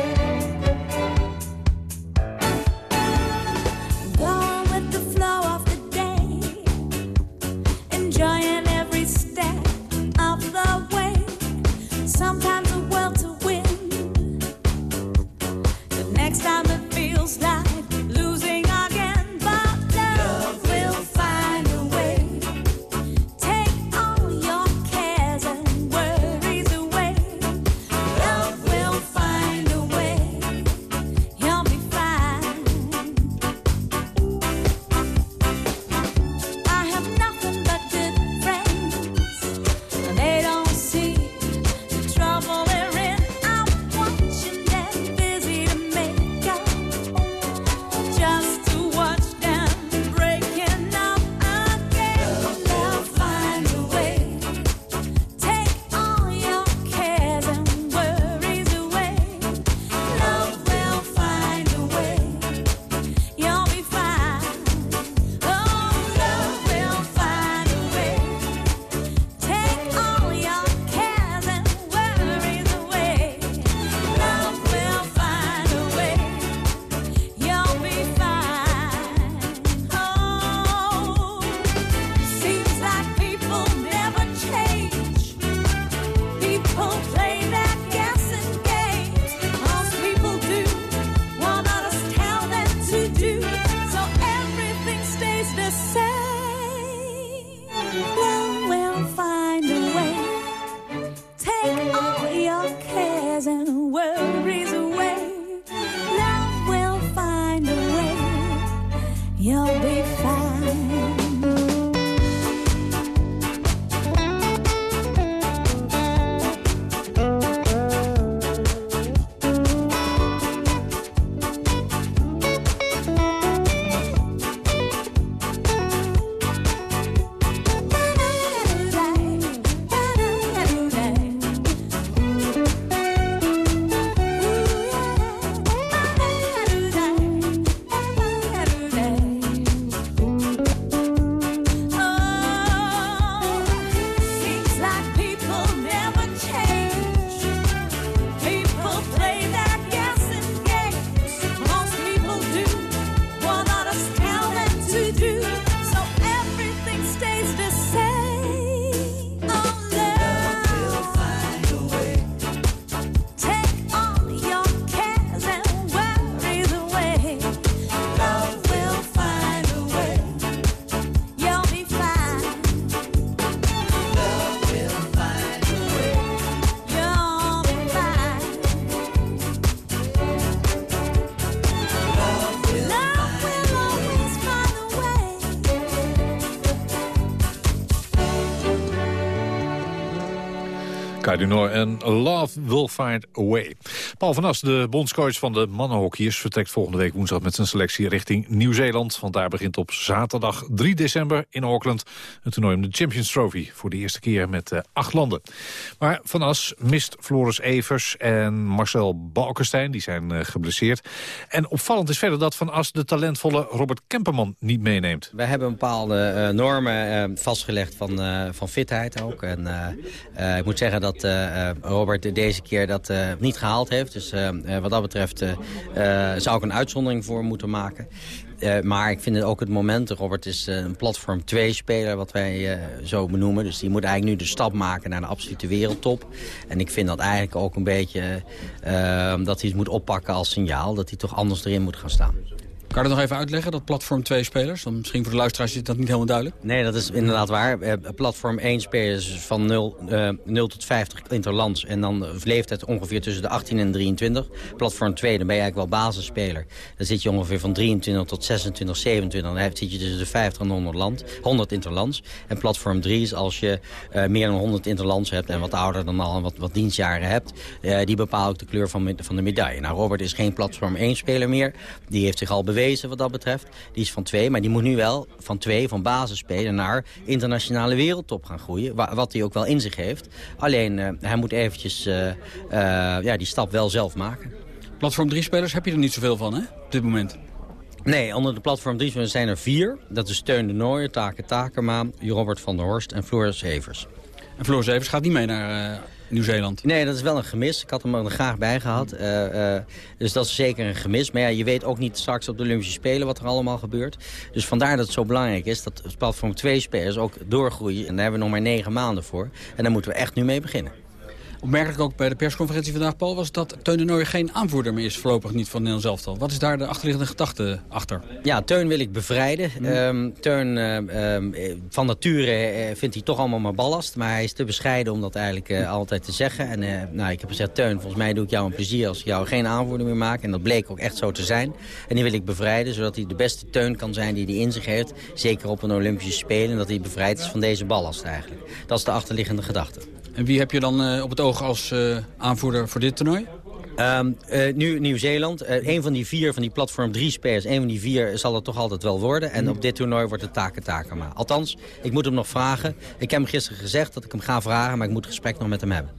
Cardinor en Love Will Find a Way. Paul van As, de bondscoach van de mannenhockeyers... vertrekt volgende week woensdag met zijn selectie richting Nieuw-Zeeland. Want daar begint op zaterdag 3 december in Auckland... een toernooi om de Champions Trophy. Voor de eerste keer met eh, acht landen. Maar van As mist Floris Evers en Marcel Balkenstein. Die zijn eh, geblesseerd. En opvallend is verder dat Van As de talentvolle Robert Kemperman niet meeneemt. We hebben bepaalde eh, normen vastgelegd van, van fitheid ook. En ik moet zeggen dat Robert deze keer dat niet gehaald heeft. Dus eh, eh, wat dat betreft eh, zou ik een uitzondering voor moeten maken. Maar ik vind het ook het moment, Robert is een platform 2-speler, wat wij zo benoemen. Dus die moet eigenlijk nu de stap maken naar de absolute wereldtop. En ik vind dat eigenlijk ook een beetje dat hij het moet oppakken als signaal. Dat hij toch anders erin moet gaan staan. Kan je dat nog even uitleggen, dat platform 2 spelers? Dan misschien voor de luisteraars is dat niet helemaal duidelijk. Nee, dat is inderdaad waar. Eh, platform 1 spelers van 0, eh, 0 tot 50 interlands. En dan leeft het ongeveer tussen de 18 en 23. Platform 2, dan ben je eigenlijk wel basisspeler. Dan zit je ongeveer van 23 tot 26, 27. Dan zit je tussen de 50 en 100, land, 100 interlands. En platform 3 is als je eh, meer dan 100 interlands hebt... en wat ouder dan al en wat, wat dienstjaren hebt... eh, die bepaalt ook de kleur van, van de medaille. Nou, Robert is geen platform 1 speler meer. Die heeft zich al bewezen wat dat betreft. Die is van 2, maar die moet nu wel van 2, van basisspeler... naar internationale wereldtop gaan groeien. wa- wat hij ook wel in zich heeft. Alleen, eh, hij moet eventjes eh, eh, ja, die stap wel zelf maken. Platform 3 spelers heb je er niet zoveel van, hè? Op dit moment. Nee, onder de platform 3 zijn er vier. Dat is Steun de Nooijer, Take Takema, Robert van der Horst en Floris Evers. En Floris Evers gaat niet mee naar Nieuw-Zeeland. Nee, dat is wel een gemis. Ik had hem er graag bij gehad. Eh, eh, dus dat is zeker een gemis. Maar ja, je weet ook niet straks op de Olympische Spelen wat er allemaal gebeurt. Dus vandaar dat het zo belangrijk is dat het platform 2 spelers ook doorgroeien. En daar hebben we nog maar negen maanden voor. En daar moeten we echt nu mee beginnen. Opmerkelijk ook bij de persconferentie vandaag, Paul, was dat Teun de Nooijer geen aanvoerder meer is voorlopig niet van Nederland elftal. Wat is daar de achterliggende gedachte achter? Ja, Teun wil ik bevrijden. Ehm, Teun, ehm, ehm, eh, van nature eh, vindt hij toch allemaal maar ballast. Maar hij is te bescheiden om dat eigenlijk eh, altijd te zeggen. En eh, nou, ik heb gezegd, Teun, volgens mij doe ik jou een plezier als ik jou geen aanvoerder meer maak. En dat bleek ook echt zo te zijn. En die wil ik bevrijden, zodat hij de beste Teun kan zijn die hij in zich heeft. Zeker op een Olympische Spelen. En dat hij bevrijd is van deze ballast eigenlijk. Dat is de achterliggende gedachte. En wie heb je dan eh, op het oog als eh, aanvoerder voor dit toernooi? Ehm, eh, nu Nieuw-Zeeland. Een van die vier, van die platform drie spelers, een van die vier zal het toch altijd wel worden. En op dit toernooi wordt het Take Takema. Althans, ik moet hem nog vragen. Ik heb hem gisteren gezegd dat ik hem ga vragen, maar ik moet het gesprek nog met hem hebben.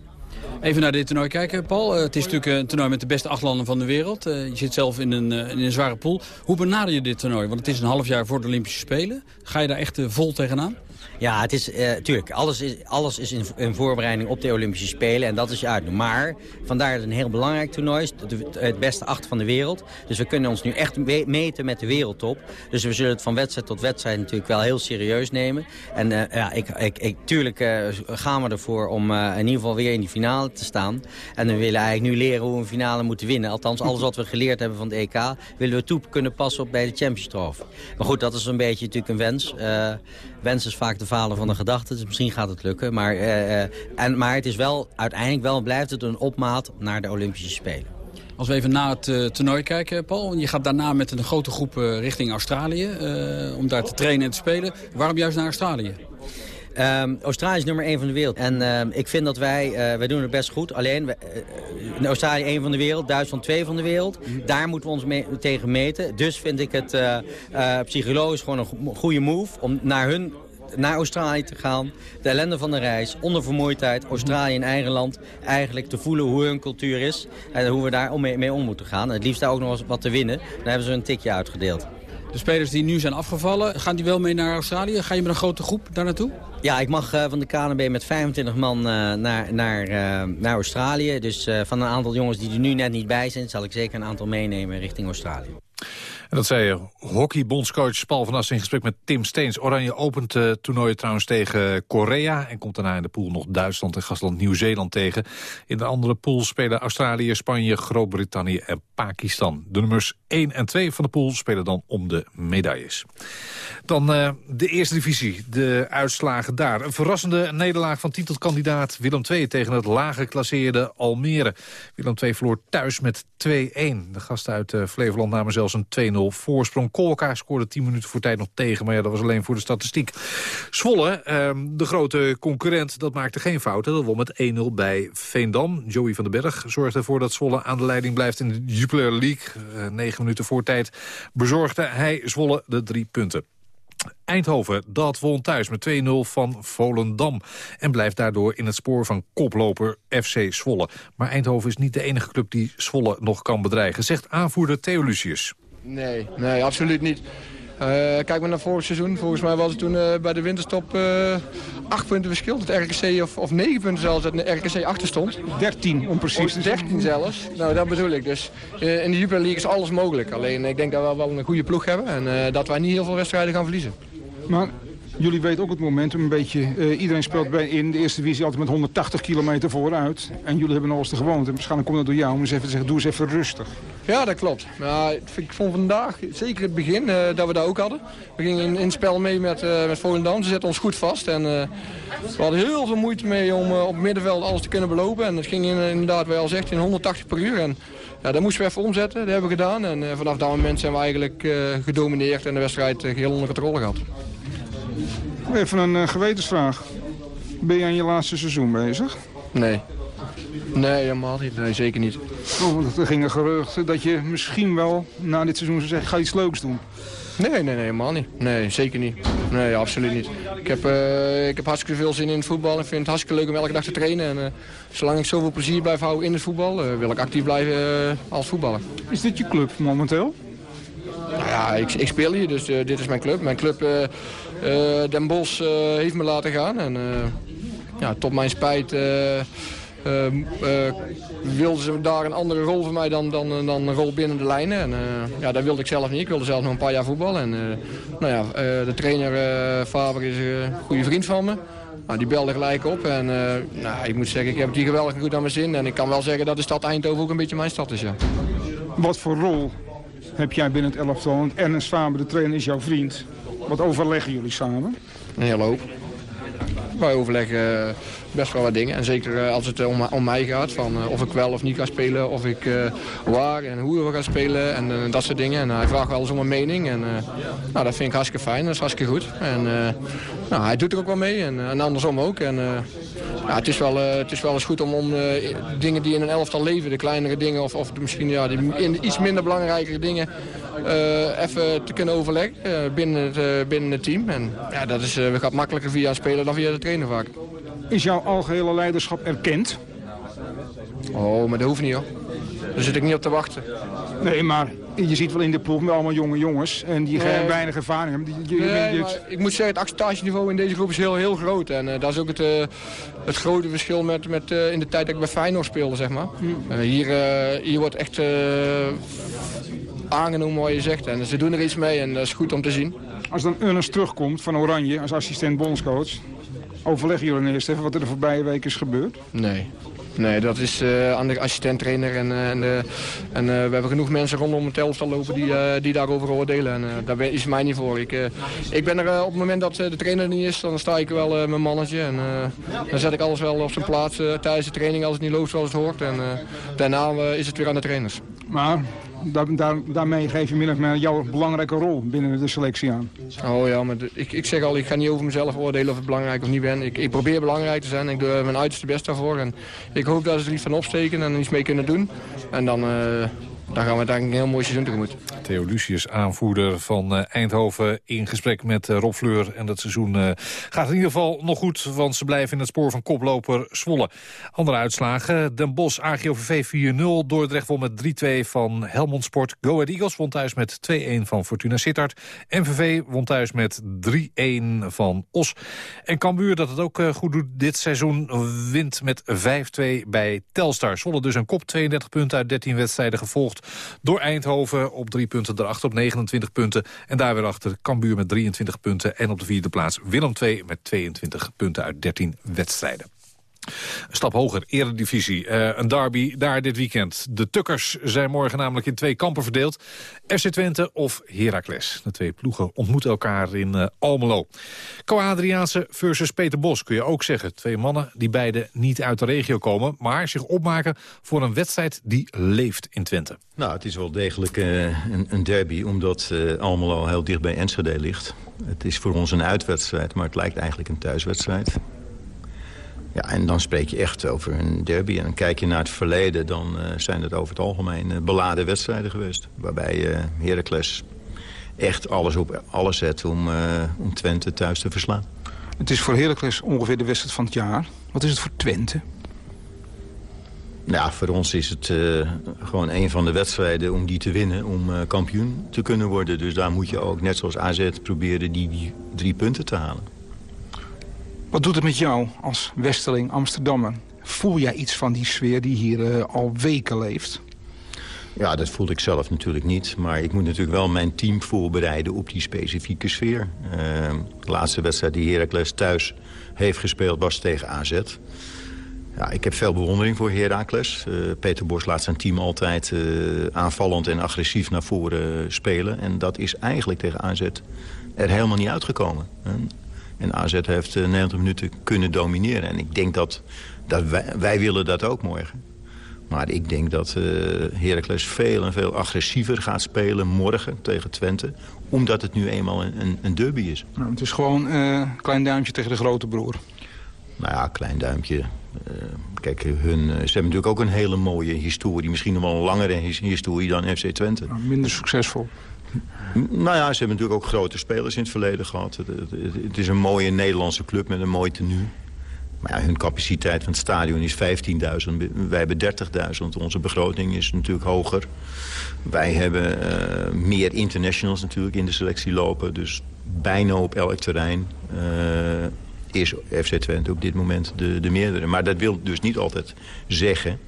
Even naar dit toernooi kijken, Paul. Het is natuurlijk een toernooi met de beste acht landen van de wereld. Je zit zelf in een, in een zware pool. Hoe benader je dit toernooi? Want het is een half jaar voor de Olympische Spelen. Ga je daar echt vol tegenaan? Ja, het is, tuurlijk, alles is, alles is in, in voorbereiding op de Olympische Spelen en dat is je uitdoen. Maar vandaar het een heel belangrijk toernooi is, het, beste acht van de wereld. Dus we kunnen ons nu echt me- meten met de wereldtop. Dus we zullen het van wedstrijd tot wedstrijd natuurlijk wel heel serieus nemen. En eh, ja, ik, ik, ik, tuurlijk eh, gaan we ervoor om in ieder geval weer in die finale te staan. En we willen eigenlijk nu leren hoe we een finale moeten winnen. Althans, alles wat we geleerd hebben van het EK willen we toe kunnen passen op bij de Champions Trophy. Maar goed, dat is een beetje natuurlijk een wens. Wens is vaak de vader van de gedachte, dus misschien gaat het lukken. Maar, eh, eh, en, maar het is wel, uiteindelijk wel, blijft het een opmaat naar de Olympische Spelen. Als we even naar het eh, toernooi kijken, Paul. Je gaat daarna met een grote groep richting Australië. om daar te trainen en te spelen. Waarom juist naar Australië? Ehm, Australië is nummer 1 van de wereld. En ehm, ik vind dat wij, eh, wij doen het best goed. Alleen, we, Australië 1 van de wereld, Duitsland 2 van de wereld. Daar moeten we ons mee, tegen meten. Dus vind ik het psychologisch gewoon een go- goede move om naar hun naar Australië te gaan. De ellende van de reis, onder vermoeidheid, Australië in eigen land. Eigenlijk te voelen hoe hun cultuur is en hoe we daar om mee, mee om moeten gaan. Het liefst daar ook nog eens wat te winnen. Dan hebben ze een tikje uitgedeeld. De spelers die nu zijn afgevallen, gaan die wel mee naar Australië? Ga je met een grote groep daar naartoe? Ja, ik mag eh, van de KNB met 25 man eh, naar, naar, eh, naar Australië. Dus van een aantal jongens die er nu net niet bij zijn... zal ik zeker een aantal meenemen richting Australië. En dat zei hockeybondscoach Paul van Assen in gesprek met Tim Steens. Oranje opent het toernooi trouwens tegen Korea... en komt daarna in de pool nog Duitsland en gastland Nieuw-Zeeland tegen. In de andere pool spelen Australië, Spanje, Groot-Brittannië en Pakistan. De nummers 1 en 2 van de pool spelen dan om de medailles. Dan eh, de eerste divisie, de uitslagen daar. Een verrassende nederlaag van titelkandidaat Willem II... tegen het lage geclasseerde Almere. Willem II verloor thuis met 2-1. De gasten uit eh, Flevoland namen zelfs een 2-0 voorsprong. Kolka scoorde 10 minuten voor tijd nog tegen, maar ja, dat was alleen voor de statistiek. Zwolle, ehm, de grote concurrent, dat maakte geen fouten. Dat won met 1-0 bij Veendam. Joey van den Berg zorgde ervoor dat Zwolle aan de leiding blijft in de Jupiler League. Eh, 9 minuten voor tijd bezorgde hij Zwolle de drie punten. Eindhoven, dat won thuis met 2-0 van Volendam. En blijft daardoor in het spoor van koploper FC Zwolle. Maar Eindhoven is niet de enige club die Zwolle nog kan bedreigen, zegt aanvoerder Theo Lucius. Nee, nee, absoluut niet. Eh, kijk maar naar vorig seizoen. Volgens mij was het toen eh, bij de winterstop eh acht punten verschil. Dat RKC of, of negen punten zelfs dat de RKC achter stond. 13 om precies te zijn. 13 zelfs. Nou, dat bedoel ik. Dus in de Jupiler League is alles mogelijk. Alleen ik denk dat we wel een goede ploeg hebben. En dat wij niet heel veel wedstrijden gaan verliezen. Maar Jullie weten ook het momentum een beetje. eh, iedereen speelt bij, in de eerste divisie altijd met 180 kilometer vooruit. En jullie hebben nog eens de gewoonte. Waarschijnlijk komt dat door jou om eens even te zeggen, doe eens even rustig. Ja, dat klopt. Ik vond vandaag, zeker het begin, eh, dat we dat ook hadden. We gingen in, het spel mee met, eh met Volendam. Ze zetten ons goed vast. En we hadden heel veel moeite mee om op het middenveld alles te kunnen belopen. En het ging in, inderdaad, je al zegt, in 180 per uur. En ja, dat moesten we even omzetten. Dat hebben we gedaan. En vanaf dat moment zijn we eigenlijk gedomineerd en de wedstrijd geheel onder controle gehad. Even een eh, gewetensvraag. Ben je aan je laatste seizoen bezig? Nee. Nee, helemaal niet. Nee, zeker niet. Oh, er gingen geruchten dat je misschien wel na dit seizoen zou zeggen, ga iets leuks doen. Nee, nee, nee, helemaal niet. Nee, zeker niet. Nee, absoluut niet. Ik heb, eh, ik heb hartstikke veel zin in het voetbal. Ik vind het hartstikke leuk om elke dag te trainen. En eh, zolang ik zoveel plezier blijf houden in het voetbal, wil ik actief blijven als voetballer. Is dit je club momenteel? Nou ja, ik, ik speel hier, dus dit is mijn club. Mijn club Den Bosch eh, heeft me laten gaan. En eh, ja, tot mijn spijt eh, eh, eh, wilden ze daar een andere rol voor mij dan, dan, dan een rol binnen de lijnen. En, eh, ja, dat wilde ik zelf niet. Ik wilde zelf nog een paar jaar voetballen. En, eh, nou ja, eh, de trainer eh, Faber is een goede vriend van me. Nou, die belde gelijk op en eh, nou, ik moet zeggen, ik heb die geweldig goed aan mijn zin. En ik kan wel zeggen dat de stad Eindhoven ook een beetje mijn stad is, ja. Wat voor rol heb jij binnen het elftal? Want Ernest Faber, de trainer, is jouw vriend. Wat overleggen jullie samen? Een hele hoop. Wij overleggen best wel wat dingen. En zeker eh, als het om, om mij gaat. Van eh, of ik wel of niet ga spelen. Of ik eh, waar en hoe we gaan spelen. En dat soort dingen. En hij vraagt wel eens om een mening. En nou, dat vind ik hartstikke fijn. Dat is hartstikke goed. En nou, hij doet er ook wel mee. En, en andersom ook. En, ja, het, is wel, eh, het is wel eens goed om, om eh, dingen die in een elftal leven. De kleinere dingen. Of, of misschien ja, in, iets minder belangrijke dingen. eh, even te kunnen overleggen binnen, het, binnen het team. En ja, dat is, eh, gaat makkelijker via een speler dan via de trainer vaak. Is jouw algehele leiderschap erkend? Oh, maar dat hoeft niet hoor. Daar zit ik niet op te wachten. Nee, maar je ziet wel in de ploeg met allemaal jonge jongens. En die Nee. geen weinig ervaring hebben. Die, Nee, ik moet zeggen, het acceptatieniveau in deze groep is heel, heel groot. En eh, dat is ook het, eh, het grote verschil met, met eh, in de tijd dat ik bij Feyenoord speelde, zeg maar. Eh, hier, hier wordt echt aangenomen wat je zegt. En ze doen er iets mee en dat is goed om te zien. Als dan Ernest terugkomt van Oranje als assistent bondscoach... overleggen jullie eerst even wat er de voorbije week is gebeurd? Nee. Nee, dat is eh, aan de assistent-trainer. En, eh, en, eh, we hebben genoeg mensen rondom het elftal lopen die, die daarover oordelen. En daar is mij niet voor. Ik, ik ben er op het moment dat de trainer er niet is, dan sta ik wel mijn mannetje. En dan zet ik alles wel op zijn plaats tijdens de training als het niet loopt zoals het hoort. En daarna is het weer aan de trainers. Maar daar, daar, daarmee geef je min of meer jouw belangrijke rol binnen de selectie aan. Oh ja, maar ik, ik zeg al, ik ga niet over mezelf oordelen of ik belangrijk of niet ben. Ik, ik probeer belangrijk te zijn. Ik doe mijn uiterste best daarvoor. En ik hoop dat ze er iets van opsteken en iets mee kunnen doen. En dan, eh, dan gaan we uiteindelijk een heel mooi seizoen tegemoet. Theo Lucius, aanvoerder van eh, Eindhoven, in gesprek met eh, Rob Fleur. En dat seizoen eh, gaat in ieder geval nog goed, want ze blijven in het spoor van koploper Zwolle. Andere uitslagen, Den Bosch, AGOVV 4-0, Dordrecht won met 3-2 van Helmond Sport. Go Eagles won thuis met 2-1 van Fortuna Sittard. MVV won thuis met 3-1 van Os. En Cambuur, dat het ook goed doet dit seizoen, wint met 5-2 bij Telstar. Zwolle dus een kop, 32 punten uit 13 wedstrijden gevolgd door Eindhoven op drie punten daarachter op 29 punten. En daar weer achter Cambuur met 23 punten. En op de vierde plaats Willem II met 22 punten uit 13 wedstrijden. Een stap hoger, eredivisie. Eh, een derby daar dit weekend. De Tukkers zijn morgen namelijk in twee kampen verdeeld. FC Twente of Heracles. De twee ploegen ontmoeten elkaar in eh, Almelo. Co Adriaanse versus Peter Bos kun je ook zeggen. Twee mannen die beide niet uit de regio komen... maar zich opmaken voor een wedstrijd die leeft in Twente. Nou, het is wel degelijk eh, een, een derby, omdat Almelo heel dicht bij Enschede ligt. Het is voor ons een uitwedstrijd, maar het lijkt eigenlijk een thuiswedstrijd. Ja, en dan spreek je echt over een derby. En dan kijk je naar het verleden, dan eh, zijn het over het algemeen eh, beladen wedstrijden geweest. Waarbij eh Heracles echt alles op alles zet om, om Twente thuis te verslaan. Het is voor Heracles ongeveer de wedstrijd van het jaar. Wat is het voor Twente? Ja, voor ons is het gewoon een van de wedstrijden om die te winnen... om kampioen te kunnen worden. Dus daar moet je ook, net zoals AZ, proberen die drie punten te halen. Wat doet het met jou als Westerling Amsterdammer? Voel jij iets van die sfeer die hier eh, al weken leeft? Ja, dat voelde ik zelf natuurlijk niet. Maar ik moet natuurlijk wel mijn team voorbereiden op die specifieke sfeer. Eh, de laatste wedstrijd die Heracles thuis heeft gespeeld was tegen AZ. Ja, ik heb veel bewondering voor Heracles. Eh, Peter Bos laat zijn team altijd eh, aanvallend en agressief naar voren spelen. En dat is eigenlijk tegen AZ er helemaal niet uitgekomen. En AZ heeft eh, 90 minuten kunnen domineren. En ik denk dat, dat wij, wij willen dat ook morgen. Maar ik denk dat eh Heracles veel en veel agressiever gaat spelen morgen tegen Twente. Omdat het nu eenmaal een, een, een derby is. Nou, het is gewoon een klein duimpje tegen de grote broer. Nou ja, klein duimpje. Eh, kijk, hun, eh, ze hebben natuurlijk ook een hele mooie historie. Misschien nog wel een langere his- historie dan FC Twente. Minder succesvol. Nou ja, ze hebben natuurlijk ook grote spelers in het verleden gehad. Het, is een mooie Nederlandse club met een mooi tenue. Maar ja, hun capaciteit van het stadion is 15.000. Wij hebben 30.000. Onze begroting is natuurlijk hoger. Wij hebben eh, meer internationals natuurlijk in de selectie lopen. Dus bijna op elk terrein eh, is FC Twente op dit moment de, de meerdere. Maar dat wil dus niet altijd zeggen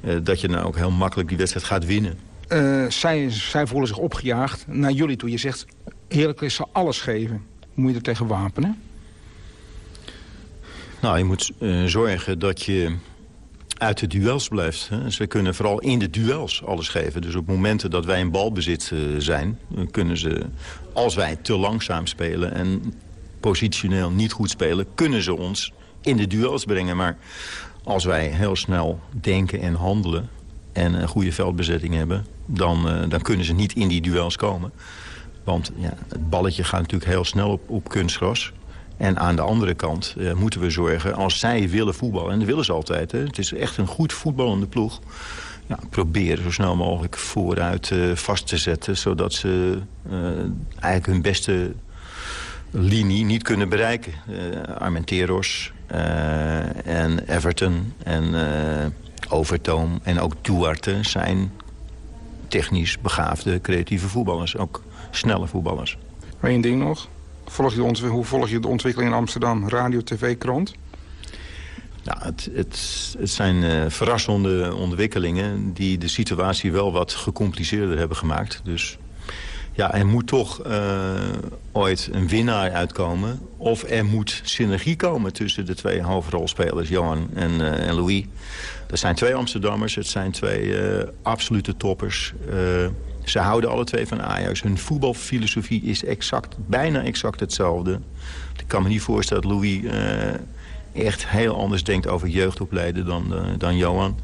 eh, dat je nou ook heel makkelijk die wedstrijd gaat winnen. Eh, zij, voelen zich opgejaagd naar jullie toe. Je zegt, Heracles zal alles geven. Moet je er tegen wapenen? Nou, je moet eh, zorgen dat je uit de duels blijft. Hè. Ze kunnen vooral in de duels alles geven. Dus op momenten dat wij in balbezit eh, zijn... kunnen ze, als wij te langzaam spelen en positioneel niet goed spelen... kunnen ze ons in de duels brengen. Maar als wij heel snel denken en handelen... en een goede veldbezetting hebben... dan, eh, dan kunnen ze niet in die duels komen. Want ja, het balletje gaat natuurlijk heel snel op, op kunstgras... En aan de andere kant eh, moeten we zorgen, als zij willen voetballen... en dat willen ze altijd, hè, het is echt een goed voetballende ploeg... Ja, proberen zo snel mogelijk vooruit eh, vast te zetten... zodat ze eh, eigenlijk hun beste linie niet kunnen bereiken. Eh Armenteros eh, en Everton en eh Overtoom en ook Duarte zijn technisch begaafde, creatieve voetballers. Ook snelle voetballers. Maar één ding nog. Volg je hoe volg je de ontwikkeling in Amsterdam? Radio, tv, krant? Ja, het, het, het zijn eh, verrassende ontwikkelingen die de situatie wel wat gecompliceerder hebben gemaakt. Dus ja, er moet toch eh, ooit een winnaar uitkomen. Of er moet synergie komen tussen de twee hoofdrolspelers, Johan en, eh, en Louis. Dat zijn twee Amsterdammers, het zijn twee eh, absolute toppers. Ze houden alle twee van Ajax. Hun voetbalfilosofie is exact, bijna exact hetzelfde. Ik kan me niet voorstellen dat Louis echt heel anders denkt over jeugdopleiden dan, dan Johan.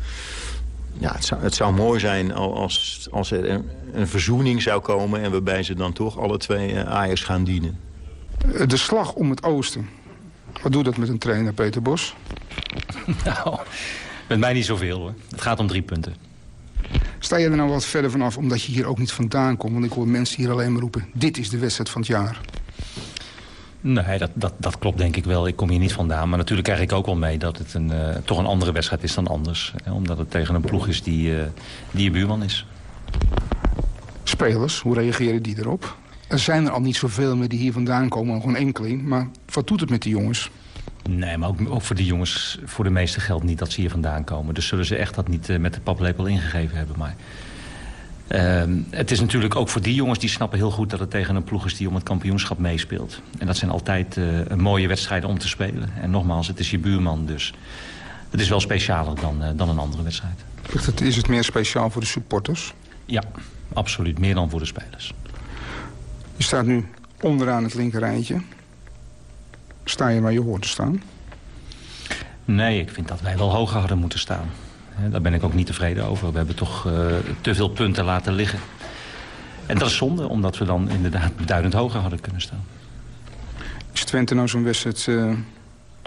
Ja, het zou, het zou mooi zijn al- als, als er een, een verzoening zou komen... en waarbij ze dan toch alle twee eh, Ajax gaan dienen. Eh, De slag om het oosten. Wat doet dat met een trainer, Peter Bos? Nou, met mij niet zoveel hoor. Het gaat om drie punten. Sta je er nou wat verder vanaf omdat je hier ook niet vandaan komt? Want ik hoor mensen hier alleen maar roepen... dit is de wedstrijd van het jaar. Nee, dat, dat, dat klopt denk ik wel. Ik kom hier niet vandaan. Maar natuurlijk krijg ik ook wel mee dat het een, eh, toch een andere wedstrijd is dan anders. Hè, omdat het tegen een ploeg is die, eh, die je buurman is. Spelers, hoe reageren die erop? Er zijn er al niet zoveel meer die hier vandaan komen, gewoon enkeling. Maar wat doet het met die jongens? Nee, maar ook, ook voor die jongens, voor de meeste geldt niet dat ze hier vandaan komen. Dus zullen ze echt dat niet eh, met de paplepel ingegeven hebben. Maar ehm, het is natuurlijk ook voor die jongens, die snappen heel goed dat het tegen een ploeg is die om het kampioenschap meespeelt. En dat zijn altijd eh, mooie wedstrijden om te spelen. En nogmaals, het is je buurman, dus het is wel specialer dan, eh, dan een andere wedstrijd. Is het meer speciaal voor de supporters? Ja, absoluut. Meer dan voor de spelers. Je staat nu onderaan het linkerrijtje. Sta je waar je hoort te staan? Nee, ik vind dat wij wel hoger hadden moeten staan. Daar ben ik ook niet tevreden over. We hebben toch eh, te veel punten laten liggen. En dat is zonde, omdat we dan inderdaad beduidend hoger hadden kunnen staan. Is Twente nou zo'n wedstrijd... eh,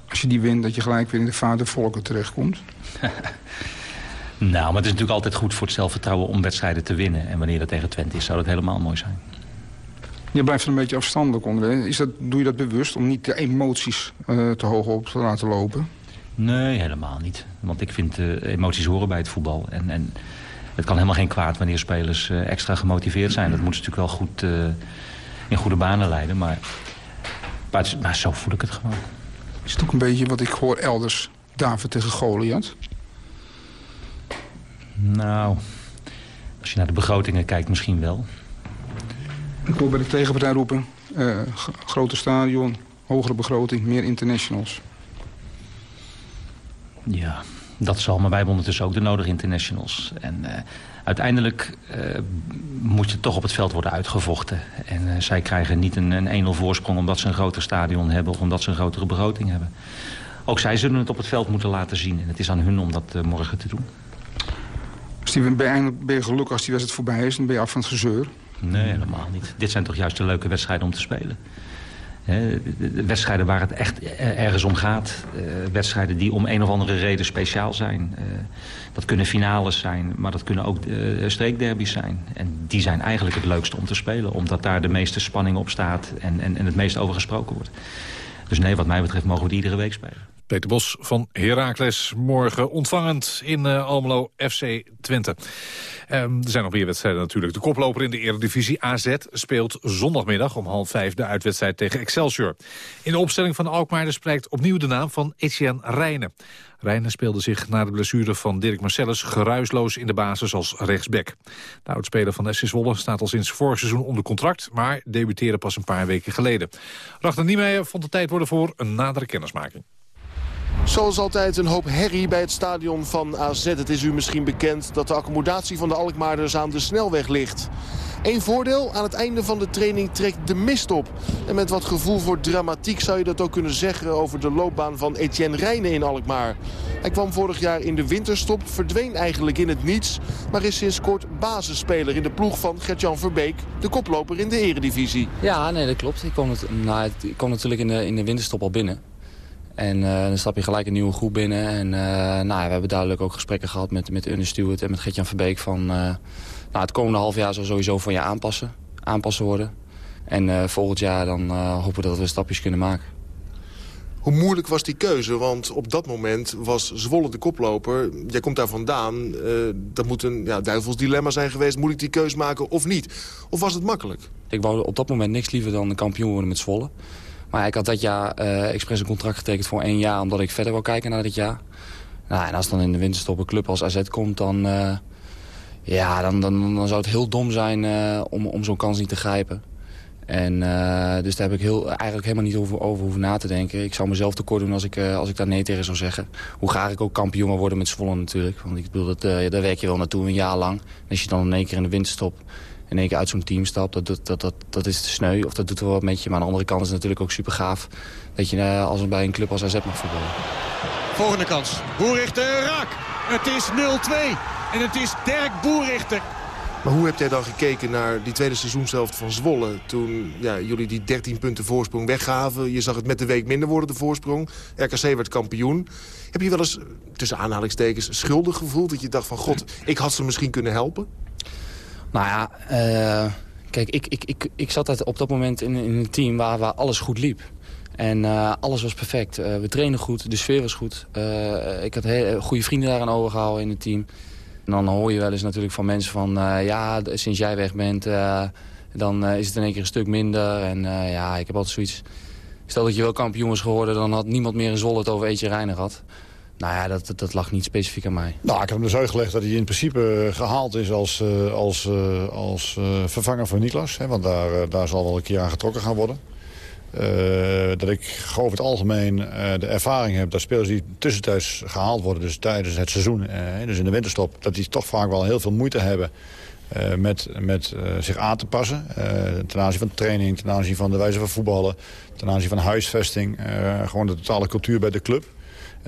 als je die wint, dat je gelijk weer in de vader volken terechtkomt? Nou, maar het is natuurlijk altijd goed voor het zelfvertrouwen om wedstrijden te winnen. En wanneer dat tegen Twente is, zou dat helemaal mooi zijn. Je blijft er een beetje afstandelijk onder. hè? Is dat, doe je dat bewust om niet de emoties eh, te hoog op te laten lopen? Nee, helemaal niet. Want ik vind eh, emoties horen bij het voetbal. En, en het kan helemaal geen kwaad wanneer spelers eh, extra gemotiveerd zijn. Dat moeten ze natuurlijk wel goed eh, in goede banen leiden. Maar, maar, het maar zo voel ik het gewoon. Is het ook een beetje wat ik hoor elders, David tegen Goliath? Nou, Als je naar de begrotingen kijkt, misschien wel. Ik wil bij de tegenpartij roepen. g- groter stadion, hogere begroting, meer internationals. Ja, dat zal. Maar wij hebben ondertussen ook de nodige internationals. En eh, uiteindelijk eh, moet je toch op het veld worden uitgevochten. En eh, zij krijgen niet een, een 1-0 voorsprong omdat ze een groter stadion hebben... of omdat ze een grotere begroting hebben. Ook zij zullen het op het veld moeten laten zien. En het is aan hun om dat morgen te doen. Ben, je, eigenlijk- ben je gelukkig als die wedstrijd voorbij is, dan ben je af van het gezeur. Nee, helemaal niet. Dit zijn toch juist de leuke wedstrijden om te spelen. Wedstrijden waar het echt eh, ergens om gaat. eh, wedstrijden die om een of andere reden speciaal zijn. Eh, dat kunnen finales zijn, maar dat kunnen ook eh, streekderbies zijn. En die zijn eigenlijk het leukste om te spelen. Omdat daar de meeste spanning op staat en, en, en het meest over gesproken wordt. Dus nee, wat mij betreft mogen we die iedere week spelen. Peter Bos van Heracles morgen ontvangend in eh, Almelo FC Twente. Ehm, er zijn nog meer wedstrijden natuurlijk. De koploper in de Eredivisie AZ speelt zondagmiddag om half vijf de uitwedstrijd tegen Excelsior. In de opstelling van Alkmaar spreekt opnieuw de naam van Etienne Rijnen. Rijnen speelde zich na de blessure van Dirk Marcellus geruisloos in de basis als rechtsback. De oudspeler van SC Zwolle staat al sinds vorig seizoen onder contract, maar debuteerde pas een paar weken geleden. Ragnar Niemeyer vond het tijd worden voor een nadere kennismaking. Zoals altijd een hoop herrie bij het stadion van AZ. Het is u misschien bekend dat de accommodatie van de Alkmaarders aan de snelweg ligt. Eén voordeel, aan het einde van de training trekt de mist op. En met wat gevoel voor dramatiek zou je dat ook kunnen zeggen... over de loopbaan van Etienne Rijnen in Alkmaar. Hij kwam vorig jaar in de winterstop, verdween eigenlijk in het niets... maar is sinds kort basisspeler in de ploeg van Gert-Jan Verbeek... de koploper in de eredivisie. Ja, nee, dat klopt. Ik kwam, het, nou, ik kwam natuurlijk in de, in de winterstop al binnen. En eh, dan stap je gelijk een nieuwe groep binnen. En eh, nou, ja, we hebben duidelijk ook gesprekken gehad met, met Ernest Stewart en met Gert-Jan Verbeek... van eh, nou, het komende half jaar zal sowieso van je aanpassen, aanpassen worden. En volgend jaar dan hopen we dat we stapjes kunnen maken. Hoe moeilijk was die keuze? Want op dat moment was Zwolle de koploper. Jij komt daar vandaan. dat moet een ja, duivels dilemma zijn geweest. Moet ik die keuze maken of niet? Of was het makkelijk? Ik wou op dat moment niks liever dan de kampioen worden met Zwolle. Maar ik had dat jaar eh expres een contract getekend voor één jaar... omdat ik verder wil kijken naar dit jaar. Nou, en als dan in de winterstop een club als AZ komt... dan, eh, ja, dan, dan, dan zou het heel dom zijn eh, om, om zo'n kans niet te grijpen. En, dus daar heb ik heel, eigenlijk helemaal niet over, over hoeven na te denken. Ik zou mezelf tekort doen als ik, als ik daar nee tegen zou zeggen. Hoe graag ik ook kampioen wil worden met Zwolle natuurlijk. Want ik bedoel, dat, daar werk je wel naartoe een jaar lang. Als je dan in één keer in de winterstop in één keer uit zo'n team stapt, dat, dat, dat, dat, dat is te sneu. Of dat doet wel wat met je. Maar aan de andere kant is het natuurlijk ook super gaaf... dat je eh, als bij een club als AZ mag voetballen. Volgende kans. Boerichter raak. Het is 0-2. En het is Dirk Boerichter. Maar hoe heb jij dan gekeken naar die tweede seizoenshelft van Zwolle... toen ja, jullie die 13 punten voorsprong weggaven? Je zag het met de week minder worden, de voorsprong. RKC werd kampioen. Heb je wel eens, tussen aanhalingstekens, schuldig gevoeld? Dat je dacht van, god, ik had ze misschien kunnen helpen? Nou ja, eh, kijk, ik, ik, ik, ik zat op dat moment in, in een team waar, waar alles goed liep. En eh, alles was perfect. Eh, we trainen goed, de sfeer was goed. Ik had heel, goede vrienden daaraan overgehouden in het team. En dan hoor je wel eens natuurlijk van mensen van... ja, sinds jij weg bent, dan is het in één keer een stuk minder. En ja, ik heb altijd zoiets... Stel dat je wel kampioen was geworden... dan had niemand meer in Zwolle het over Eetje Reiner gehad. Nou ja, dat, dat, lag niet specifiek aan mij. Nou, ik heb hem dus uitgelegd dat hij in principe eh, gehaald is als, eh, als, eh, als vervanger van Niklas. Hè, want daar, daar zal wel een keer aan getrokken gaan worden. Dat ik over het algemeen de ervaring heb dat spelers die tussentijds gehaald worden... dus tijdens het seizoen, dus in de winterstop... dat die toch vaak wel heel veel moeite hebben met, met zich aan te passen. ten aanzien van training, ten aanzien van de wijze van voetballen... ten aanzien van huisvesting, gewoon de totale cultuur bij de club...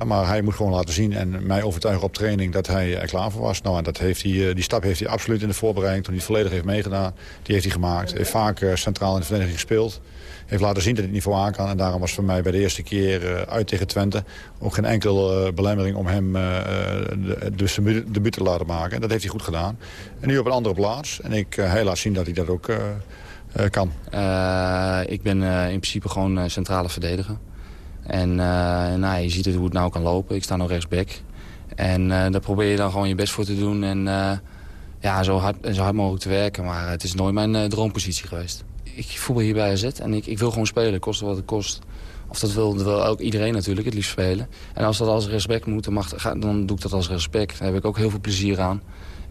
Maar hij moet gewoon laten zien en mij overtuigen op training dat hij er klaar voor was. Nou, en dat heeft hij, eh, die stap heeft hij absoluut in de voorbereiding, toen hij volledig heeft meegedaan. Die heeft hij gemaakt. Heeft vaak eh, centraal in de verdediging gespeeld. Heeft laten zien dat hij het niveau aan kan. En daarom was voor mij bij de eerste keer eh, uit tegen Twente ook geen enkel eh, belemmering om hem eh, eh, de, de debuut- te laten maken. En dat heeft hij goed gedaan. En nu op een andere plaats. En ik, eh, hij laat zien dat hij dat ook eh, eh, kan. Eh, ik ben eh, in principe gewoon eh, centrale verdediger. En eh, nou, je ziet het hoe het nou kan lopen. Ik sta nog rechtsback. En eh, daar probeer je dan gewoon je best voor te doen. En eh, ja, zo hard, zo hard mogelijk te werken. Maar het is nooit mijn droompositie geweest. Ik voetbal hier bij AZ en ik, ik wil gewoon spelen, koste wat het kost. Of dat wil, wil ook iedereen natuurlijk, het liefst spelen. En als dat als respect moet, dan, mag, dan doe ik dat als respect. Daar heb ik ook heel veel plezier aan.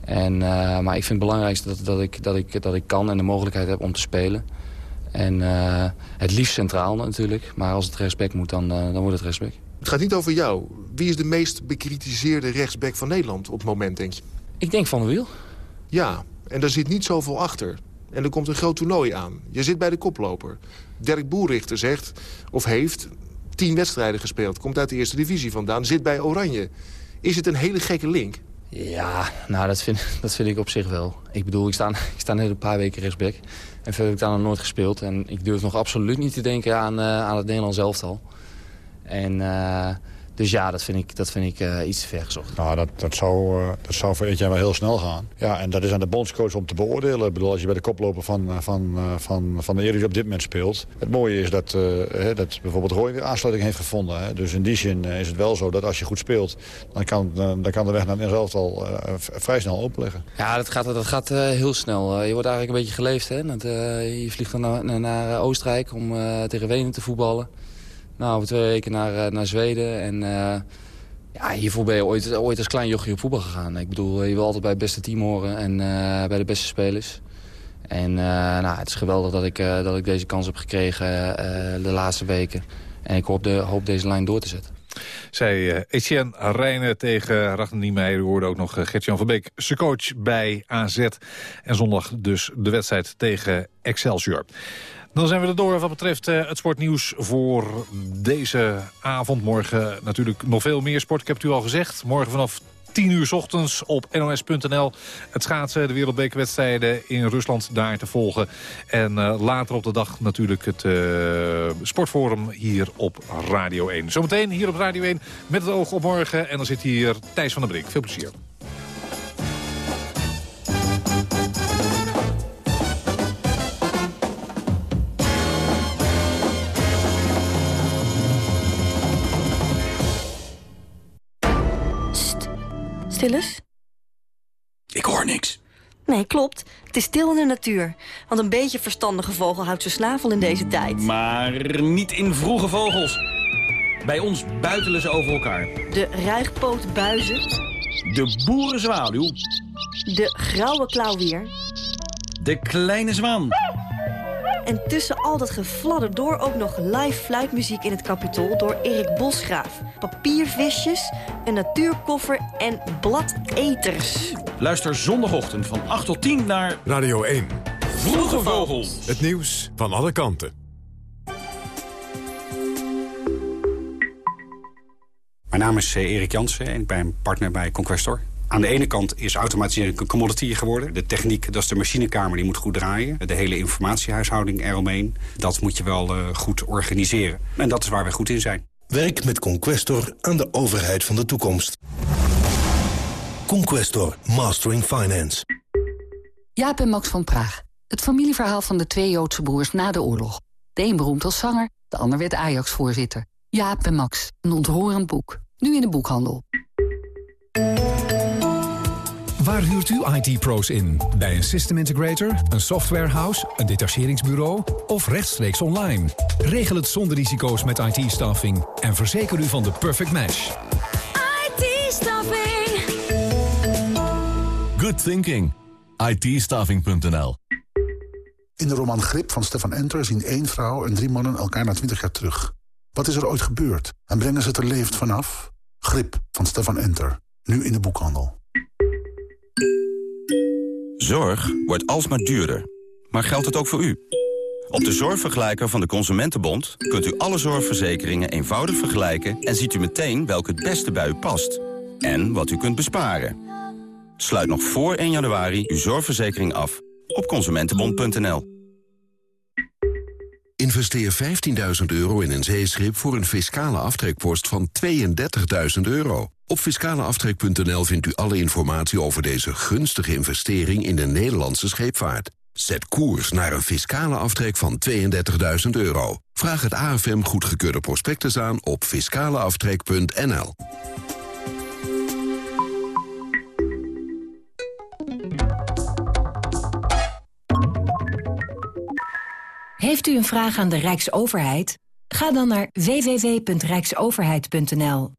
En, maar ik vind het belangrijkste dat, dat, ik, dat, ik, dat ik kan en de mogelijkheid heb om te spelen. En eh, het liefst centraal natuurlijk. Maar als het rechtsback moet, dan, eh, dan wordt het rechtsback. Het gaat niet over jou. Wie is de meest bekritiseerde rechtsback van Nederland op het moment, denk je? Ik denk Van der Wiel. Ja, en daar zit niet zoveel achter. En er komt een groot toernooi aan. Je zit bij de koploper. Dirk Boerrichter zegt, of heeft, tien wedstrijden gespeeld. Komt uit de eerste divisie vandaan, zit bij Oranje. Is het een hele gekke link? Ja, nou dat vind, dat vind ik op zich wel. Ik bedoel, ik sta, ik sta net een paar weken rechtsback. En verder heb ik daar nog nooit gespeeld. En ik durf nog absoluut niet te denken aan, eh, aan het Nederlands elftal. En, eh, dus ja, dat vind ik, dat vind ik eh, iets te ver gezocht. Nou, dat, dat, zou, uh, dat zou voor Etienne wel heel snel gaan. Ja, en dat is aan de bondscoach om te beoordelen. Ik bedoel, als je bij de koploper van, van, van, van de Eredivisie op dit moment speelt. Het mooie is dat, uh, dat bijvoorbeeld Roy de aansluiting heeft gevonden. Hè. Dus in die zin is het wel zo dat als je goed speelt... dan kan, dan kan de weg naar het elftal vrij snel openleggen. Ja, dat gaat, dat gaat heel snel. je wordt eigenlijk een beetje geleefd. Hè? Dat, je vliegt dan naar, naar, naar Oostenrijk om tegen Wenen te voetballen. Nou, over twee weken naar, naar Zweden. En uh, ja, hiervoor ben je ooit, ooit als klein jochie op voetbal gegaan. Ik bedoel, je wil altijd bij het beste team horen en bij de beste spelers. En nou, het is geweldig dat ik, dat ik deze kans heb gekregen de laatste weken. En ik hoop, de, hoop deze lijn door te zetten. Zij Etienne Rijnen tegen Ragnar Niemeyer. U hoorde ook nog Gert-Jan van Beek, zijn coach bij AZ. En zondag dus de wedstrijd tegen Excelsior. Dan zijn we er door wat betreft uh, het sportnieuws voor deze avond. Morgen natuurlijk nog veel meer sport, ik heb het u al gezegd. Morgen vanaf 10 uur ochtends op nos.nl. Het schaatsen, de wereldbekerwedstrijden in Rusland daar te volgen. En uh, later op de dag natuurlijk het uh, sportforum hier op Radio 1. Zometeen hier op Radio 1 met het oog op morgen. En dan zit hier Thijs van der Brink. Veel plezier. Ik hoor niks. Nee, klopt. Het is stil in de natuur. Want een beetje verstandige vogel houdt zijn snavel in deze tijd. Maar niet in vroege vogels. Bij ons buitelen ze over elkaar. De ruigpootbuizen. De boerenzwaluw. De grauwe klauwier. De kleine zwaan. En tussen al dat gefladder door ook nog live fluitmuziek in het kapitol door Erik Bosgraaf. Papiervisjes, een natuurkoffer en bladeters. Luister zondagochtend van 8 tot 10 naar Radio 1. Vroege Vogels. Het nieuws van alle kanten. Mijn naam is Erik Jansen en ik ben partner bij Conquestor. Aan de ene kant is automatisering een commodity geworden. De techniek, dat is de machinekamer, die moet goed draaien. De hele informatiehuishouding eromheen, dat moet je wel uh, goed organiseren. En dat is waar we goed in zijn. Werk met Conquestor aan de overheid van de toekomst. Conquestor, Mastering Finance. Jaap en Max van Praag. Het familieverhaal van de twee Joodse broers na de oorlog. De een beroemd als zanger, de ander werd Ajax-voorzitter. Jaap en Max, een ontroerend boek. Nu in de boekhandel. Waar huurt u IT-pro's in? Bij een system integrator, een softwarehouse, een detacheringsbureau of rechtstreeks online? Regel het zonder risico's met IT-staffing en verzeker u van de perfect match. IT-staffing. Good thinking. IT-staffing.nl In de roman Grip van Stefan Enter zien één vrouw en drie mannen elkaar na twintig jaar terug. Wat is er ooit gebeurd? En brengen ze het er levend vanaf? Grip van Stefan Enter. Nu in de boekhandel. Zorg wordt alsmaar duurder. Maar geldt het ook voor u? Op de zorgvergelijker van de Consumentenbond kunt u alle zorgverzekeringen eenvoudig vergelijken... en ziet u meteen welke het beste bij u past. En wat u kunt besparen. Sluit nog voor 1 januari uw zorgverzekering af op consumentenbond.nl. Investeer 15.000 euro in een zeeschip voor een fiscale aftrekpost van 32.000 euro. Op fiscaleaftrek.nl vindt u alle informatie over deze gunstige investering in de Nederlandse scheepvaart. Zet koers naar een fiscale aftrek van 32.000 euro. Vraag het AFM goedgekeurde prospectus aan op fiscaleaftrek.nl. Heeft u een vraag aan de Rijksoverheid? Ga dan naar www.rijksoverheid.nl.